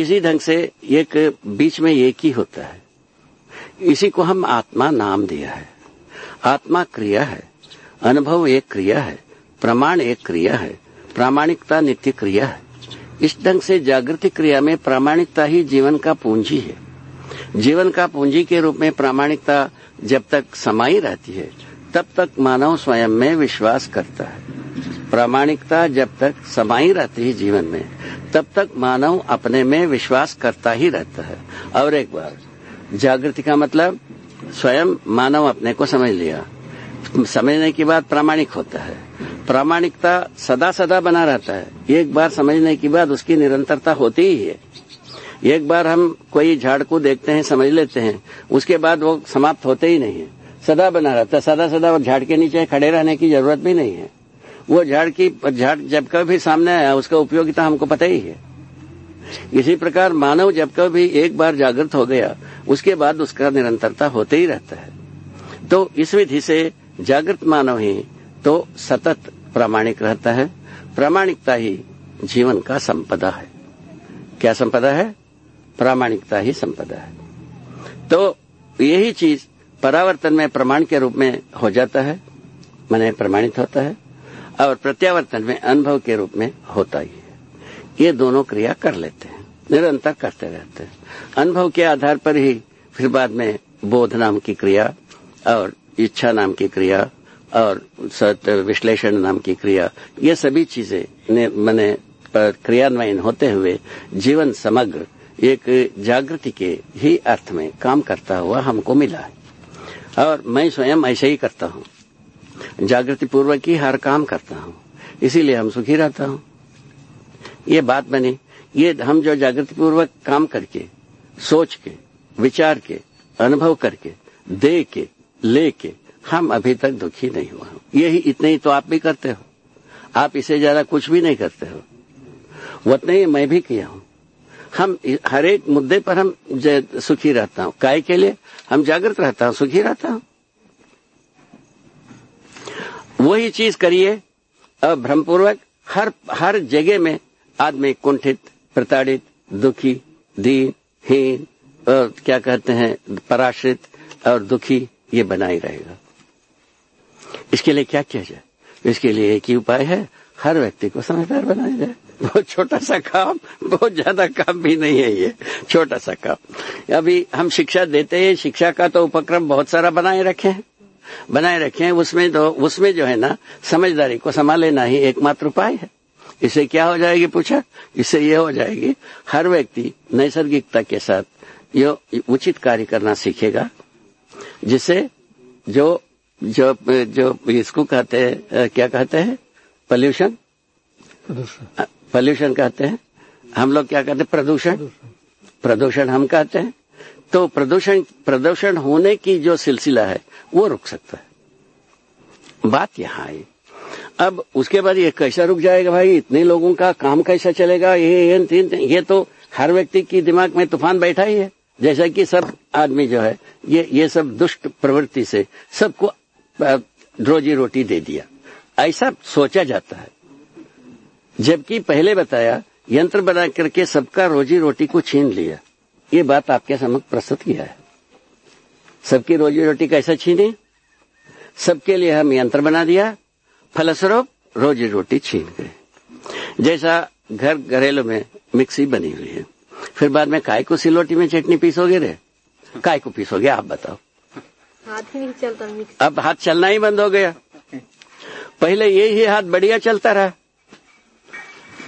इसी ढंग से एक बीच में एक ही होता है। इसी को हम आत्मा नाम दिया है। आत्मा क्रिया है, अनुभव एक क्रिया है, प्रमाण एक क्रिया है, प्रामाणिकता नित्य क्रिया है। इस ढंग से जागृति क्रिया में प्रामाणिकता ही जीवन का पूंजी है। जीवन का पूंजी के रूप में प्रामाणिकता जब तक समाई रहती है, तब तक मानव स्वयं में विश्वास करता है। प्रामाणिकता जब तक समाई रहती है जीवन में, तब तक मानव अपने में विश्वास करता ही रहता है। और एक बार, जागृति का मतलब स्वयं मानव अपने को समझ लिया। समझने के बाद प्रामाणिक होता है। प्रामाणिकता सदा सदा बना रहता है। एक बार समझने के बाद उसकी निरंतरता होती ही है। एक बार हम कोई झाड़ को देखते हैं, समझ लेते हैं, उसके बाद वो समाप्त होते ही नहीं है। सदा बना रहता है, सदा सदा झाड़ के नीचे खड़े रहने की ज़रूरत भी नहीं है। वो झाड़ की, झाड़ जब कभी सामने आया, उसका उपयोगिता हमको पता ही है। इसी प्रकार मानव जब कभी एक बार जागृत हो गया, उसके बाद उसका निरंतरता होते ही रहता है। तो इस विधि से जागृत मानव ही तो सतत प्रामाणिक रहता है। प्रामाणिकता ही जीवन का संपदा है। क्या संपदा है? प्रामाणिकता ही संपदा है। तो यही चीज़ परावर्तन में प्रमाण के रूप में हो जाता है, मैंने प्रमाणित होता है, और प्रत्यावर्तन में अनुभव के रूप में होता ही है। ये दोनों क्रिया कर लेते हैं, निरंतर करते रहते हैं। अनुभव के आधार पर ही फिर बाद में बोध नाम की क्रिया और इच्छा नाम की क्रिया और विश्लेषण नाम की क्रिया, ये सभी चीज़ें मैंने क्रियान्वयन होते हुए जीवन समग्र एक जागृति के ही अर्थ में काम करता हुआ हमको मिला है। और मैं स्वयं ऐसे ही करता हूँ। जागृति पूर्वक ही हर काम करता हूँ। इसीलिए हम सुखी रहता हूँ। ये बात बनी ये हम जो जागृति पूर्वक काम करके, सोच के, विचार के, अनुभव करके, दे के, ले के, हम अभी तक दुखी नहीं हुआ यही इतने ही तो आप भी करते हो। आप इसे ज़्यादा कुछ भी नहीं करते हो। उतने ही मैं भी किया हूँ। हम हर एक मुद्दे पर हम सुखी रहता हूँ। काय के लिए हम जागृत रहता हूँ, सुखी रहता हूँ। वही चीज़ करिए भ्रमपूर्वक हर हर जगह में आदमी कुंठित, प्रताड़ित, दुखी, दीन, हीन और क्या कहते हैं, पराश्रित और दुखी, ये बना ही रहेगा। इसके लिए क्या किया जाए? इसके लिए एक ही उपाय है, हर व्यक्ति को समझदार बनाया जाए। बहुत छोटा सा काम बहुत ज़्यादा काम भी नहीं है ये छोटा सा काम। अभी हम शिक्षा देते हैं शिक्षा का तो उपक्रम बहुत सारा बनाए रखे हैं। बनाए रखे हैं उसमें तो उसमें जो है ना समझदारी को संभाल लेना ही एकमात्र उपाय है। इससे क्या हो जाएगी पूछा? इससे ये हो जाएगी हर व्यक्ति नैसर्गिकता के साथ ये उचित कार्य करना सीखेगा जिससे जो जो जो इसको कहते हैं क्या कहते हैं? पॉल्यूशन पॉल्यूशन कहते हैं। हम लोग क्या कहते हैं? प्रदूषण। प्रदूषण हम कहते हैं। तो प्रदूषण प्रदूषण होने की जो सिलसिला है वो रुक सकता है। बात यहाँ आई अब उसके बाद ये कैसा रुक जाएगा भाई? इतने लोगों का काम कैसा चलेगा? ये ये, ये, तो हर व्यक्ति की दिमाग में तूफ़ान बैठा ही है। जैसा कि सब आदमी जो है ये ये सब दुष्ट प्रवृत्ति से सबको रोजी रोटी दे दिया। ऐसा सोचा जाता है। जबकि पहले बताया यंत्र बना करके सबका रोजी रोटी को छीन लिया। ये बात आपके समक्ष प्रस्तुत किया है। सबकी रोजी रोटी कैसे छीनी? सबके लिए हम यंत्र बना दिया फलस्वरूप रोजी रोटी छीन गए। जैसा घर घरेलू में मिक्सी बनी हुई है। फिर बाद में काय को सिलोटी में चटनी पीसोगे रे? काय को पीसोगे आप बताओ। हाथ ही नहीं चलता अब हाथ चलना ही बंद हो गया। पहले ये ही हाथ बढ़िया चलता रहा।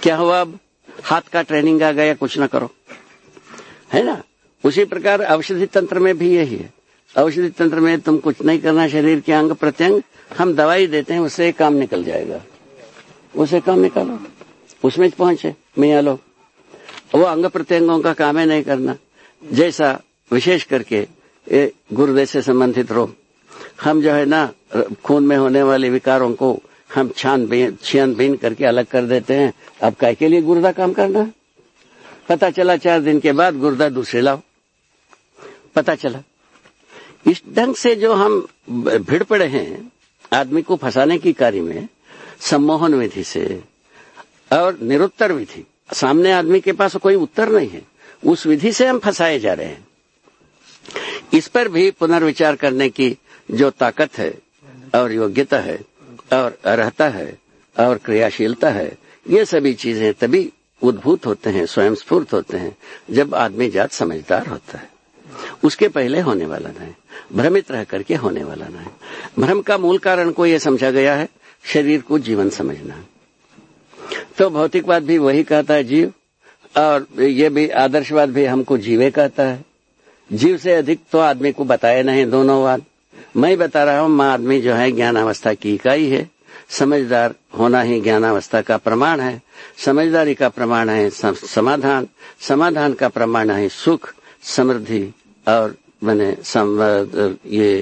क्या हुआ अब? हाथ का ट्रेनिंग आ गया, कुछ ना करो। है ना? उसी प्रकार औषधि तंत्र में भी यही है। औषधि तंत्र में तुम कुछ नहीं करना, शरीर के अंग प्रत्यंग, हम दवाई देते हैं, उससे काम निकल जाएगा। उससे काम निकालो। उसमें पहुँचे मियाँ लोग वो अंग प्रत्यंगों का काम है नहीं करना। जैसा विशेष करके गुरुदेव से संबंधित रोग। हम जो है ना, खून में होने वाले विकारों को हम छान छान बीन करके अलग कर देते हैं। अब काय के लिए गुर्दा काम करना? पता चला चार दिन के बाद गुर्दा दूसरे लाओ। पता चला। इस ढंग से जो हम भिड़ पड़े हैं, आदमी को फंसाने की कार्य में, सम्मोहन विधि से और निरुत्तर विधि। सामने आदमी के पास कोई उत्तर नहीं है। उस विधि से हम फंसाए जा रहे हैं। इस पर भी पुनर्विचार करने की जो ताकत है और योग्यता है और रहता है और क्रियाशीलता है, ये सभी चीज़ें तभी उद्भूत होते हैं स्वयं स्फूर्त होते हैं, जब आदमी जात समझदार होता है। उसके पहले होने वाला नहीं भ्रमित रह करके होने वाला नहीं भ्रम का मूल कारण को यह समझा गया है, शरीर को जीवन समझना। तो भौतिकवाद भी वही कहता है जीव, और ये भी आदर्शवाद भी हमको जीवे कहता है। जीव से अधिक तो आदमी को बताया नहीं दोनों वाद मैं बता रहा हूँ, माँ आदमी जो है ज्ञान अवस्था की इकाई है। समझदार होना ही ज्ञान अवस्था का प्रमाण है। समझदारी का प्रमाण है समाधान। समाधान का प्रमाण है सुख, समृद्धि और मैंने ये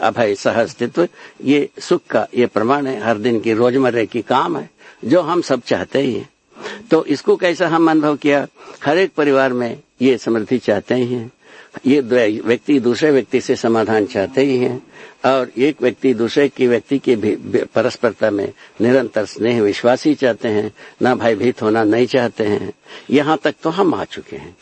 अभय सह अस्तित्व ये सुख का ये प्रमाण है। हर दिन की रोजमर्रे की काम है, जो हम सब चाहते ही हैं। तो इसको कैसा हम अनुभव किया? हर एक परिवार में ये समृद्धि चाहते ही हैं। ये व्यक्ति दूसरे व्यक्ति से समाधान चाहते ही हैं और एक व्यक्ति दूसरे की व्यक्ति की परस्परता में निरंतर स्नेह, विश्वास ही चाहते हैं, ना भयभीत होना नहीं चाहते हैं। यहाँ तक तो हम आ चुके हैं।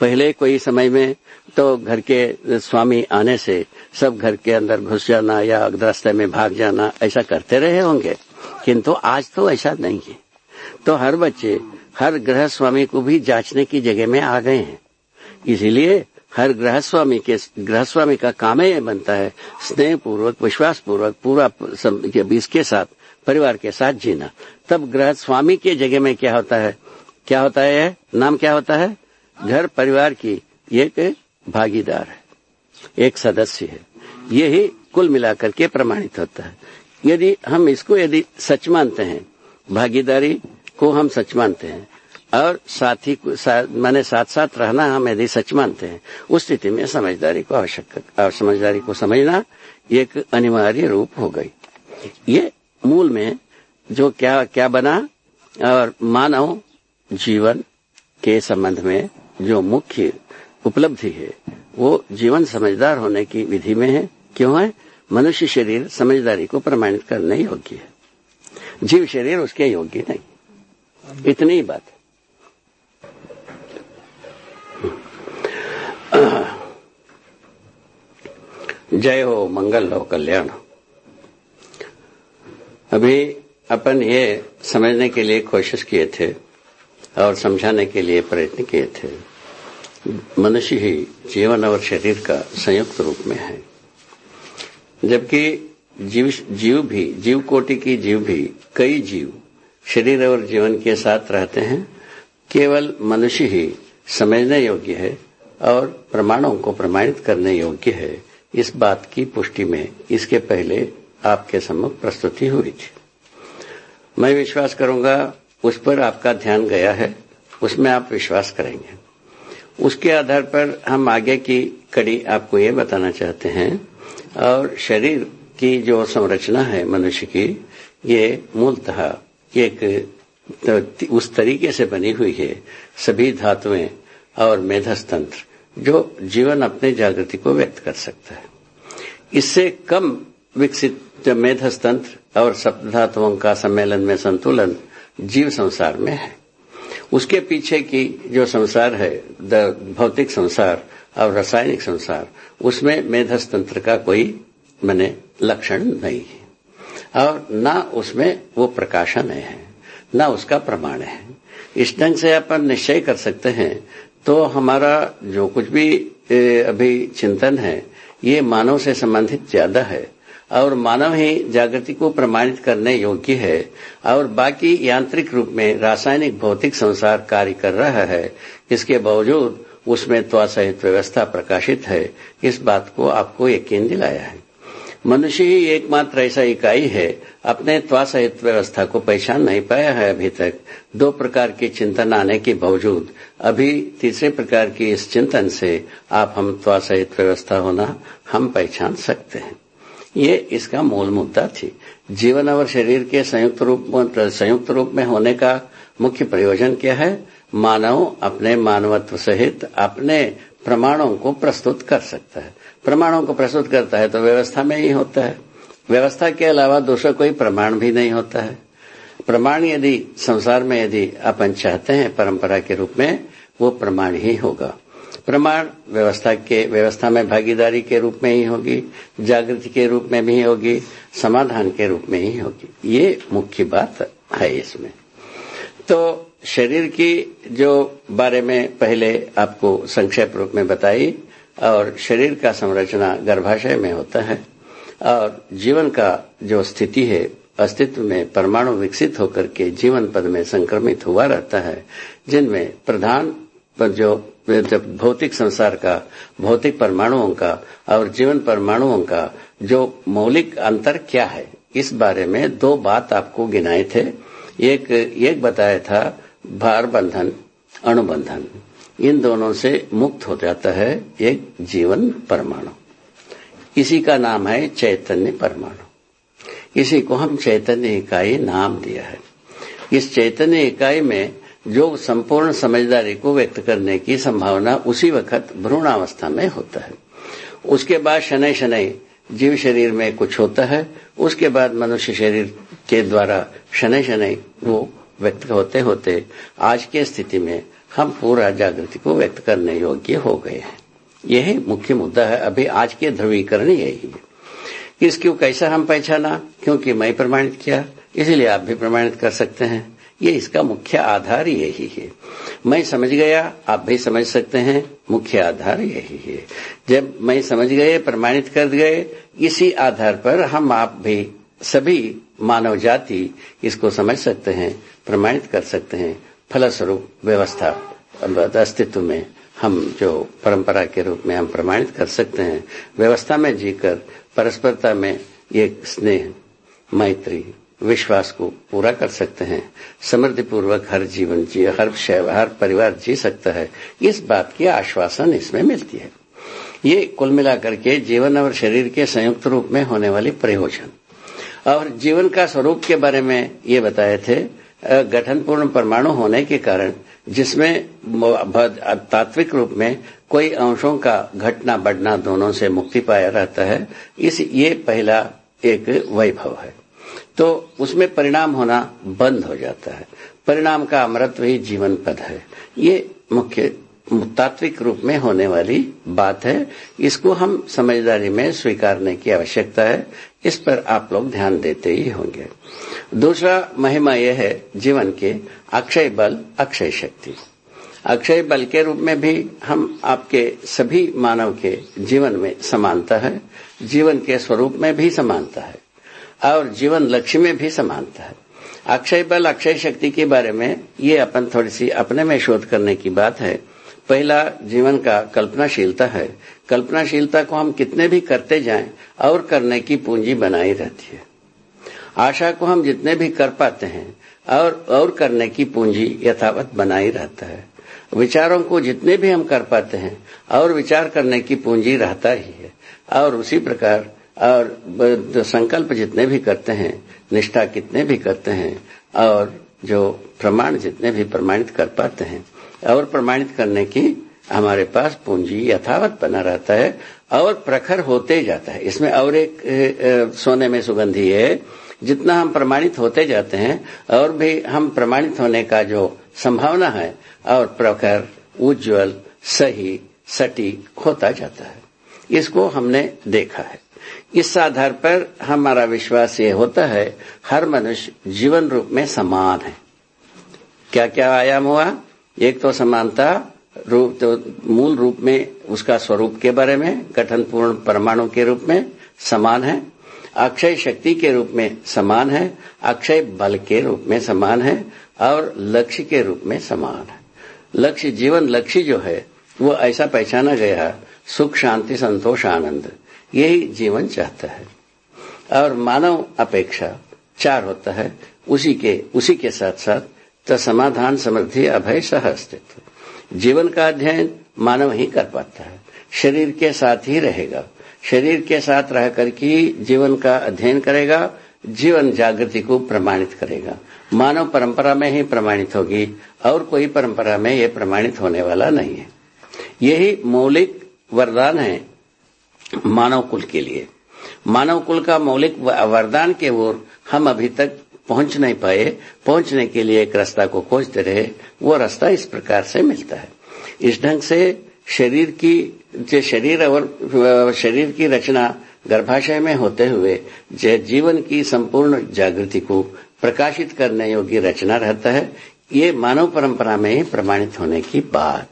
पहले कोई समय में तो घर के स्वामी आने से सब घर के अंदर घुस जाना या रास्ते में भाग जाना ऐसा करते रहे होंगे, किंतु आज तो ऐसा नहीं है। तो हर बच्चे, हर गृह स्वामी को भी जांचने की जगह में आ गए हैं। इसीलिए हर गृहस्वामी के, गृहस्वामी का काम ही बनता है। स्नेह पूर्वक विश्वास पूर्वक पूरा इसके साथ, परिवार के साथ जीना। तब गृह स्वामी के जगह में क्या होता है? क्या होता है नाम क्या होता है? घर परिवार की एक भागीदार है। एक सदस्य है। यही कुल मिलाकर के प्रमाणित होता है। यदि हम इसको यदि सच मानते हैं, भागीदारी को हम सच मानते हैं और साथी सा, मैंने साथ साथ रहना हम यदि सच मानते हैं उस स्थिति में समझदारी को आवश्यक समझदारी को समझना एक अनिवार्य रूप हो गई। ये मूल में जो क्या क्या बना और मानव जीवन के संबंध में जो मुख्य उपलब्धि है वो जीवन समझदार होने की विधि में है। क्यों है? मनुष्य शरीर समझदारी को प्रमाणित करने योग्य है। जीव शरीर उसके योग्य नहीं। इतनी ही बात। है जय हो, मंगल हो, कल्याण अभी अपन ये समझने के लिए कोशिश किए थे और समझाने के लिए प्रयत्न किए थे। मनुष्य ही जीवन और शरीर का संयुक्त रूप में है। जबकि जीव जीव भी, जीव कोटि की जीव भी, कई जीव शरीर और जीवन के साथ रहते हैं, केवल मनुष्य ही समझने योग्य है और प्रमाणों को प्रमाणित करने योग्य है। इस बात की पुष्टि में इसके पहले आपके सम्मुख प्रस्तुति हुई थी। मैं विश्वास करूँगा, उस पर आपका ध्यान गया है, उसमें आप विश्वास करेंगे। उसके आधार पर हम आगे की कड़ी आपको ये बताना चाहते हैं, और शरीर की जो संरचना है मनुष्य की, ये मूलतः एक तो उस तरीके से बनी हुई है। सभी धातुएँ और मेधस्तंत्र, जो जीवन अपने जागृति को व्यक्त कर सकता है। इससे कम विकसित मेधस्तंत्र और सप्तधातुओं का सम्मेलन में संतुलन जीव संसार में है। उसके पीछे की जो संसार है भौतिक संसार और रासायनिक संसार, उसमें मेधस्तंत्र का कोई मैंने लक्षण नहीं है। और न उसमें वो प्रकाशन है, न उसका प्रमाण है। इस ढंग से अपन निश्चय कर सकते हैं तो हमारा जो कुछ भी अभी चिंतन है, ये मानव से संबंधित ज़्यादा है। और मानव ही जागृति को प्रमाणित करने योग्य है। और बाकी यांत्रिक रूप में रासायनिक भौतिक संसार कार्य कर रहा है इसके बावजूद उसमें त्वा सहित व्यवस्था प्रकाशित है। इस बात को आपको यकीन दिलाया है। मनुष्य ही एकमात्र ऐसा इकाई है। अपने त्वा सहित व्यवस्था को पहचान नहीं पाया है अभी तक। दो प्रकार के चिंतन आने के बावजूद, अभी तीसरे प्रकार की इस चिंतन से आप हम त्वा सहित व्यवस्था होना हम पहचान सकते हैं। ये इसका मूल मुद्दा थी। जीवन और शरीर के संयुक्त रूप संयुक्त रूप में होने का मुख्य प्रयोजन क्या है? मानव अपने मानवत्व सहित अपने प्रमाणों को प्रस्तुत कर सकता है। प्रमाणों को प्रस्तुत करता है तो व्यवस्था में ही होता है। व्यवस्था के अलावा दूसरा कोई प्रमाण भी नहीं होता है। प्रमाण यदि संसार में यदि अपन चाहते हैं परंपरा के रूप में, वो प्रमाण ही होगा। प्रमाण व्यवस्था के, व्यवस्था में भागीदारी के रूप में ही होगी, जागृति के रूप में भी होगी, समाधान के रूप में ही होगी। ये मुख्य बात है इसमें। तो शरीर की जो बारे में पहले आपको संक्षेप रूप में बताई और शरीर का संरचना गर्भाशय में होता है और जीवन का जो स्थिति है, अस्तित्व में परमाणु विकसित होकर के जीवन पद में संक्रमित हुआ रहता है, जिनमें प्रधान पर जो, जब भौतिक संसार का, भौतिक परमाणुओं का और जीवन परमाणुओं का जो मौलिक अंतर क्या है, इस बारे में दो बात आपको गिनाए थे। एक एक बताया था, भार बंधन अणुबंधन इन दोनों से मुक्त हो जाता है एक जीवन परमाणु। इसी का नाम है चैतन्य परमाणु। इसी को हम चैतन्य इकाई नाम दिया है। इस चैतन्य इकाई में जो संपूर्ण समझदारी को व्यक्त करने की संभावना उसी वक्त भ्रूणावस्था में होता है। उसके बाद शनै शनै जीव शरीर में कुछ होता है। उसके बाद मनुष्य शरीर के द्वारा शनै शनै वो व्यक्त होते होते आज के स्थिति में हम पूरा जागृति को व्यक्त करने योग्य हो गए हैं। यही मुख्य मुद्दा है। अभी आज के ध्रुवीकरण यही है कि इसको कैसा हम पहचाना, क्योंकि मैं प्रमाणित किया, इसीलिए आप भी प्रमाणित कर सकते हैं। ये इसका मुख्य आधार यही है। मैं समझ गया, आप भी समझ सकते हैं, मुख्य आधार यही है। जब मैं समझ गए, प्रमाणित कर गए, इसी आधार पर हम आप भी सभी मानव जाति इसको समझ सकते हैं, प्रमाणित कर सकते हैं। फलस्वरूप व्यवस्था अस्तित्व में हम जो परंपरा के रूप में हम प्रमाणित कर सकते हैं। व्यवस्था में जीकर, परस्परता में एक स्नेह, मैत्री, विश्वास को पूरा कर सकते हैं। समृद्धि पूर्वक हर जीवन जी, हर हर परिवार जी सकता है। इस बात की आश्वासन इसमें मिलती है। ये कुल मिलाकर के जीवन और शरीर के संयुक्त रूप में होने वाली प्रयोजन। और जीवन का स्वरूप के बारे में ये बताए थे गठनपूर्ण परमाणु होने के कारण, जिसमें तात्विक रूप में कोई अंशों का घटना बढ़ना दोनों से मुक्ति पाया रहता है, इस ये पहला एक वैभव है। तो उसमें परिणाम होना बंद हो जाता है। परिणाम का अमृत ही जीवन पद है। ये मुख्य तात्विक रूप में होने वाली बात है। इसको हम समझदारी में स्वीकारने की आवश्यकता है। इस पर आप लोग ध्यान देते ही होंगे। दूसरा महिमा यह है, जीवन के अक्षय बल, अक्षय शक्ति। अक्षय बल के रूप में भी हम आपके सभी मानव के जीवन में समानता है। जीवन के स्वरूप में भी समानता है। और जीवन लक्ष्य में भी समानता है। अक्षय बल, अक्षय शक्ति के बारे में ये अपन थोड़ी सी अपने में शोध करने की बात है। पहला जीवन का कल्पनाशीलता है। कल्पनाशीलता को हम कितने भी करते जाएँ, और करने की पूंजी बनाई रहती है। आशा को हम जितने भी कर पाते हैं, और और करने की पूंजी यथावत बनाई रहता है। विचारों को जितने भी हम कर पाते हैं, और विचार करने की पूंजी रहता ही है। और उसी प्रकार, और संकल्प जितने भी करते हैं, निष्ठा कितने भी करते हैं, और जो प्रमाण जितने भी प्रमाणित कर पाते हैं और प्रमाणित करने की हमारे पास पूंजी यथावत बना रहता है और प्रखर होते जाता है। इसमें और एक सोने में सुगंधी है, जितना हम प्रमाणित होते जाते हैं और भी हम प्रमाणित होने का जो संभावना है और प्रखर, उज्जवल, सही, सटीक होता जाता है। इसको हमने देखा है। इस आधार पर हमारा विश्वास ये होता है, हर मनुष्य जीवन रूप में समान है। क्या क्या आयाम हुआ? एक तो समानता रूप तो मूल रूप में उसका स्वरूप के बारे में, गठनपूर्ण परमाणु के रूप में समान है। अक्षय शक्ति के रूप में समान है, अक्षय बल के रूप में समान है, और लक्ष्य के रूप में समान है। लक्ष्य, जीवन लक्ष्य जो है, वो ऐसा पहचाना गया, सुख, शांति, संतोष, आनंद, यही जीवन चाहता है। और मानव अपेक्षा, चार होता है, उसी के उसी के साथ साथ तो समाधान समृद्धि अभय सह अस्तित्व। जीवन का अध्ययन मानव ही कर पाता है। शरीर के साथ ही रहेगा। शरीर के साथ रह करके जीवन का अध्ययन करेगा। जीवन जागृति को प्रमाणित करेगा। मानव परंपरा में ही प्रमाणित होगी और कोई परंपरा में यह प्रमाणित होने वाला नहीं है। यही मौलिक वरदान है मानव कुल के लिए। मानव कुल का मौलिक वरदान के ओर हम अभी तक पहुँच नहीं पाए, पहुँचने के लिए एक रास्ता को खोजते रहे, वो रास्ता इस प्रकार से मिलता है। इस ढंग से शरीर की, जो शरीर और शरीर की रचना गर्भाशय में होते हुए, जो जीवन की संपूर्ण जागृति को प्रकाशित करने योग्य रचना रहता है, ये मानव परंपरा में ही प्रमाणित होने की बात।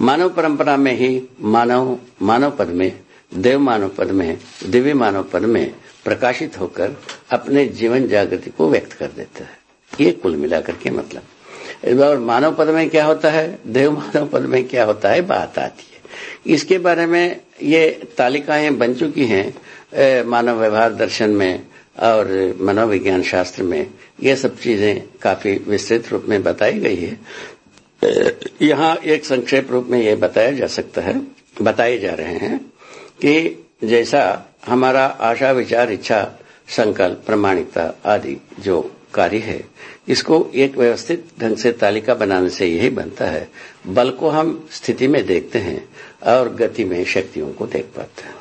मानव परंपरा में ही मानव मानव पद में, देव मानव पद में, दिव्य मानव पद में प्रकाशित होकर अपने जीवन जागृति को व्यक्त कर देता है। ये कुल मिलाकर के मतलब। और मानव पद में क्या होता है? देव मानव पद में क्या होता है? बात आती है। इसके बारे में ये तालिकाएँ बन चुकी हैं मानव व्यवहार दर्शन में और मनोविज्ञान शास्त्र में। ये सब चीज़ें काफ़ी विस्तृत रूप में बताई गई है। यहाँ एक संक्षेप रूप में ये बताया जा सकता है, बताए जा रहे हैं कि जैसा हमारा आशा, विचार, इच्छा, संकल्प, प्रमाणिकता आदि जो कार्य है, इसको एक व्यवस्थित ढंग से तालिका बनाने से यही बनता है। बल को हम स्थिति में देखते हैं और गति में शक्तियों को देख पाते हैं।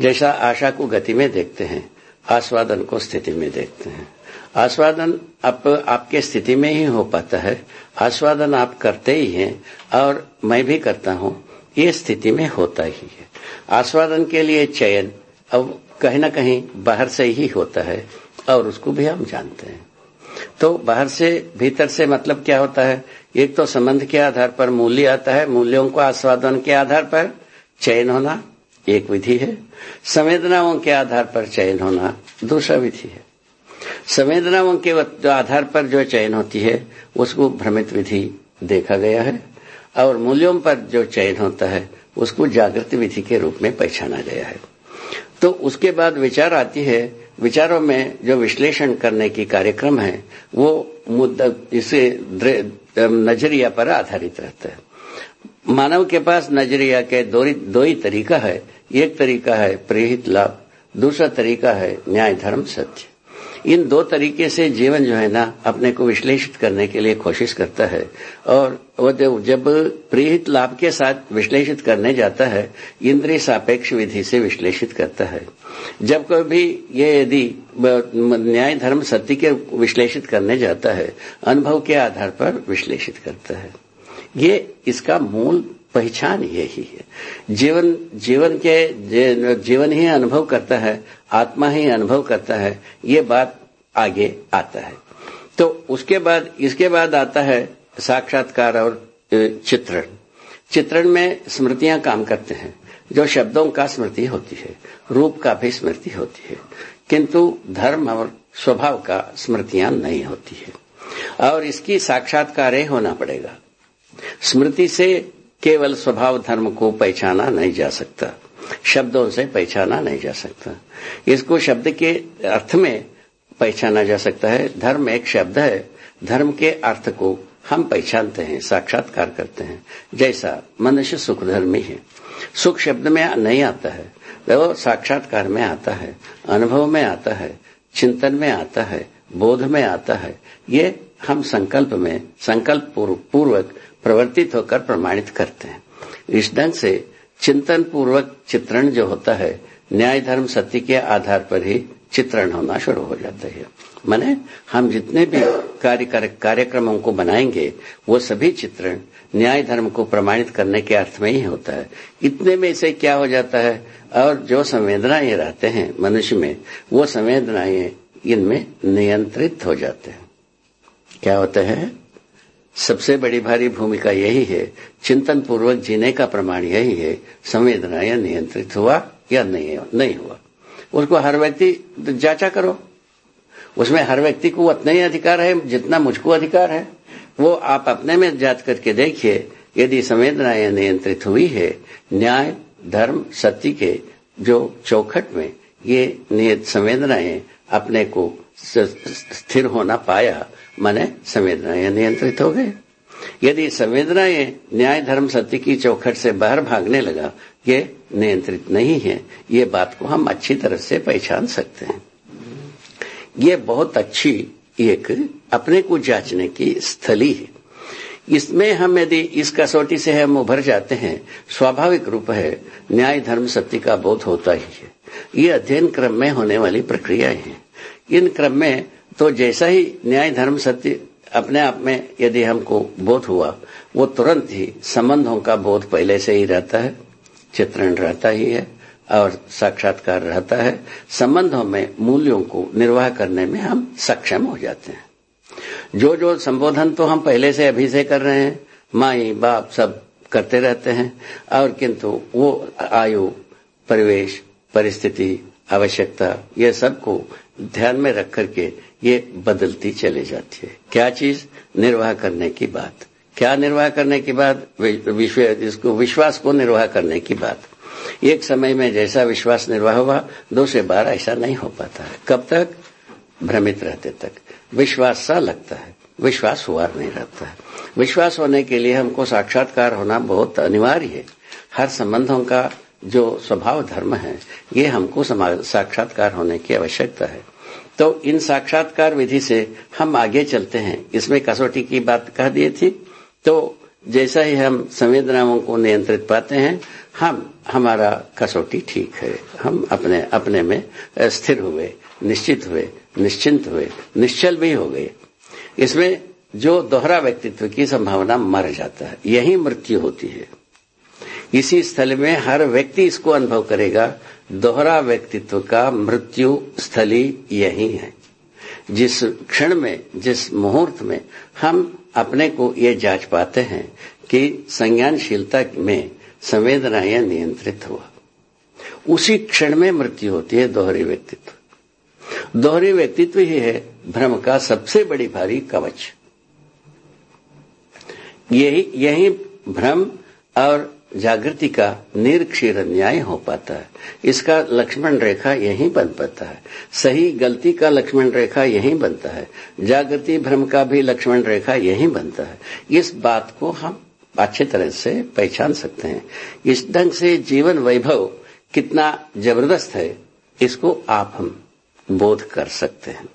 जैसा आशा को गति में देखते हैं, आस्वादन को स्थिति में देखते हैं। आस्वादन आप आपके स्थिति में ही हो पाता है। आस्वादन आप करते ही हैं और मैं भी करता हूँ, ये स्थिति में होता ही है। आस्वादन के लिए चयन अब कहीं ना कहीं बाहर से ही होता है और उसको भी हम जानते हैं। तो बाहर से, भीतर से मतलब क्या होता है? एक तो संबंध के आधार पर मूल्य आता है, मूल्यों को आस्वादन के आधार पर चयन होना एक विधि है। संवेदनाओं के आधार पर चयन होना दूसरा विधि है। संवेदनाओं के आधार पर जो चयन होती है, उसको भ्रमित विधि देखा गया है और मूल्यों पर जो चयन होता है, उसको जागृत विधि के रूप में पहचाना गया है। तो उसके बाद विचार आती है विचारों में जो विश्लेषण करने की कार्यक्रम है वो मुद्दा इसे नज़रिया पर आधारित रहता है। मानव के पास नज़रिया के दो, दो ही तरीका है। एक तरीका है प्रेरित लाभ दूसरा तरीका है न्याय धर्म सत्य। इन दो तरीके से जीवन जो है ना, अपने को विश्लेषित करने के लिए कोशिश करता है। और वो जब प्रीहित लाभ के साथ विश्लेषित करने जाता है, इंद्रिय सापेक्ष विधि से विश्लेषित करता है। जब कभी ये यदि न्याय धर्म सत्य के विश्लेषित करने जाता है, अनुभव के आधार पर विश्लेषित करता है। ये इसका मूल पहचान यही है। जीवन जीवन के जीवन ही अनुभव करता है आत्मा ही अनुभव करता है, ये बात आगे आता है। तो उसके बाद, इसके बाद आता है साक्षात्कार और चित्रण। चित्रण में स्मृतियाँ काम करते हैं, जो शब्दों का स्मृति होती है, रूप का भी स्मृति होती है। किंतु धर्म और स्वभाव का स्मृतियाँ नहीं होती है। और इसकी साक्षात्कार होना पड़ेगा। स्मृति से केवल स्वभाव धर्म को पहचाना नहीं जा सकता। शब्दों से पहचाना नहीं जा सकता। इसको शब्द के अर्थ में पहचाना जा सकता है। धर्म एक शब्द है। धर्म के अर्थ को हम पहचानते हैं, साक्षात्कार करते हैं। जैसा मनुष्य सुख धर्मी है। सुख शब्द में नहीं आता है। वो साक्षात्कार में आता है, अनुभव में आता है, चिंतन में आता है, बोध में आता है। ये हम संकल्प में, संकल्प पूर्वक प्रवर्तित होकर प्रमाणित करते हैं। इस ढंग से चिंतन पूर्वक चित्रण जो होता है, न्याय धर्म सत्य के आधार पर ही चित्रण होना शुरू हो जाता है। मैंने हम जितने भी कार्य कार्यक्रमों को बनाएँगे, वो सभी चित्रण न्याय धर्म को प्रमाणित करने के अर्थ में ही होता है। इतने में से क्या हो जाता है? और जो संवेदनाएँ रहते हैं मनुष्य में, वो संवेदनाएँ इनमें नियंत्रित हो जाते हैं। क्या होते है? सबसे बड़ी भारी भूमिका यही है चिंतन पूर्वक जीने का प्रमाण यही है संवेदनाएँ नियंत्रित हुआ या नहीं नहीं हुआ। उसको हर व्यक्ति, जांचा करो। उसमें हर व्यक्ति को उतना ही अधिकार है जितना मुझको अधिकार है। वो आप अपने में जाँच करके देखिए, यदि संवेदनाएँ नियंत्रित हुई है, न्याय, धर्म, सत्य के जो चौखट में ये नियत संवेदनाएँ अपने को स्थिर होना पाया माने संवेदनाएँ नियंत्रित हो गए। यदि संवेदनाएँ न्याय, धर्म, सत्य की चौखट से बाहर भागने लगा, ये नियंत्रित नहीं है। ये बात को हम अच्छी तरह से पहचान सकते हैं। ये बहुत अच्छी एक अपने को जांचने की स्थली है। इसमें हम यदि इस कसौटी से हम उभर जाते हैं, स्वाभाविक रूप है, न्याय, धर्म, सत्य का बोध होता ही है। ये अध्ययन क्रम में होने वाली प्रक्रिया हैं। इन क्रम में तो जैसा ही न्याय धर्म सत्य अपने आप में यदि हमको बोध हुआ, वो तुरंत ही संबंधों का बोध पहले से ही रहता है, चित्रण रहता ही है और साक्षात्कार रहता है। संबंधों में मूल्यों को निर्वाह करने में हम सक्षम हो जाते हैं। जो जो संबोधन तो हम पहले से अभी से कर रहे हैं, माई, बाप सब करते रहते हैं और किंतु वो आयु, परिवेश, परिस्थिति, आवश्यकता, ये सबको ध्यान में रख करके ये बदलती चली जाती है। क्या चीज़? निर्वाह करने की बात। क्या निर्वाह करने की बात? विश्व इसको विश्वास को निर्वाह करने की बात। एक समय में जैसा विश्वास निर्वाह हुआ, दो से बार ऐसा नहीं हो पाता है। कब तक? भ्रमित रहते तक। विश्वास सा लगता है। विश्वास हुआ नहीं रहता है। विश्वास होने के लिए हमको साक्षात्कार होना बहुत अनिवार्य है। हर संबंधों का जो स्वभाव धर्म है, ये हमको साक्षात्कार होने की आवश्यकता है। तो इन साक्षात्कार विधि से हम आगे चलते हैं। इसमें कसौटी की बात कह दी थी। तो जैसा ही हम संवेदनाओं को नियंत्रित पाते हैं, हम, हमारा कसौटी ठीक है। हम अपने अपने में स्थिर हुए, निश्चित हुए, निश्चिंत हुए, निश्चल भी हो गए। इसमें जो दोहरा व्यक्तित्व की संभावना मर जाता है, यही मृत्यु होती है। इसी स्थल में हर व्यक्ति इसको अनुभव करेगा। दोहरा व्यक्तित्व का मृत्यु स्थली यही है। जिस क्षण में, जिस मुहूर्त में हम अपने को ये जाँच पाते हैं कि संज्ञानशीलता में संवेदनाएँ नियंत्रित हुआ। उसी क्षण में मृत्यु होती है दोहरे व्यक्तित्व। दोहरे व्यक्तित्व ही है भ्रम का सबसे बड़ी भारी कवच। यही यही भ्रम और जागृति का निरक्षीर न्याय हो पाता है। इसका लक्ष्मण रेखा यही बन पाता है। सही गलती का लक्ष्मण रेखा यही बनता है। जागृति भ्रम का भी लक्ष्मण रेखा यही बनता है। इस बात को हम अच्छे तरह से पहचान सकते हैं। इस ढंग से जीवन वैभव कितना ज़बरदस्त है, इसको आप हम बोध कर सकते हैं।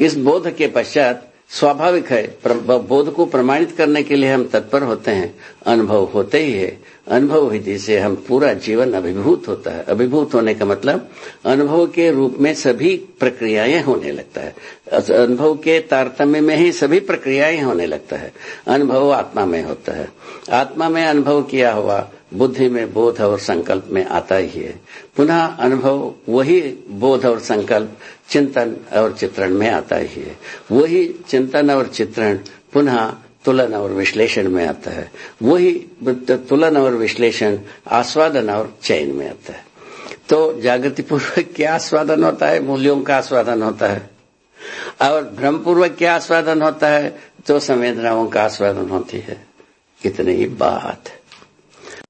इस बोध के पश्चात स्वाभाविक है बोध को प्रमाणित करने के लिए हम तत्पर होते हैं। अनुभव होते ही है। अनुभव विधि से हम पूरा जीवन अभिभूत होता है। अभिभूत होने का मतलब अनुभव के रूप में सभी प्रक्रियाएँ होने लगता है। अनुभव के तारतम्य में ही सभी प्रक्रियाएँ होने लगता है। अनुभव आत्मा में होता है। आत्मा में अनुभव किया हुआ बुद्धि में बोध और संकल्प में आता ही है। पुनः अनुभव वही बोध और संकल्प, चिंतन और चित्रण में आता ही है। वही चिंतन और चित्रण पुनः तुलन और विश्लेषण में आता है। वही तुलन और विश्लेषण, आस्वादन और चयन में आता है। तो जागृति पूर्वक क्या आस्वादन होता है? मूल्यों का आस्वादन होता है। और भ्रम पूर्वक क्या आस्वादन होता है? तो संवेदनाओं का आस्वादन होती है। कितनी ही। बात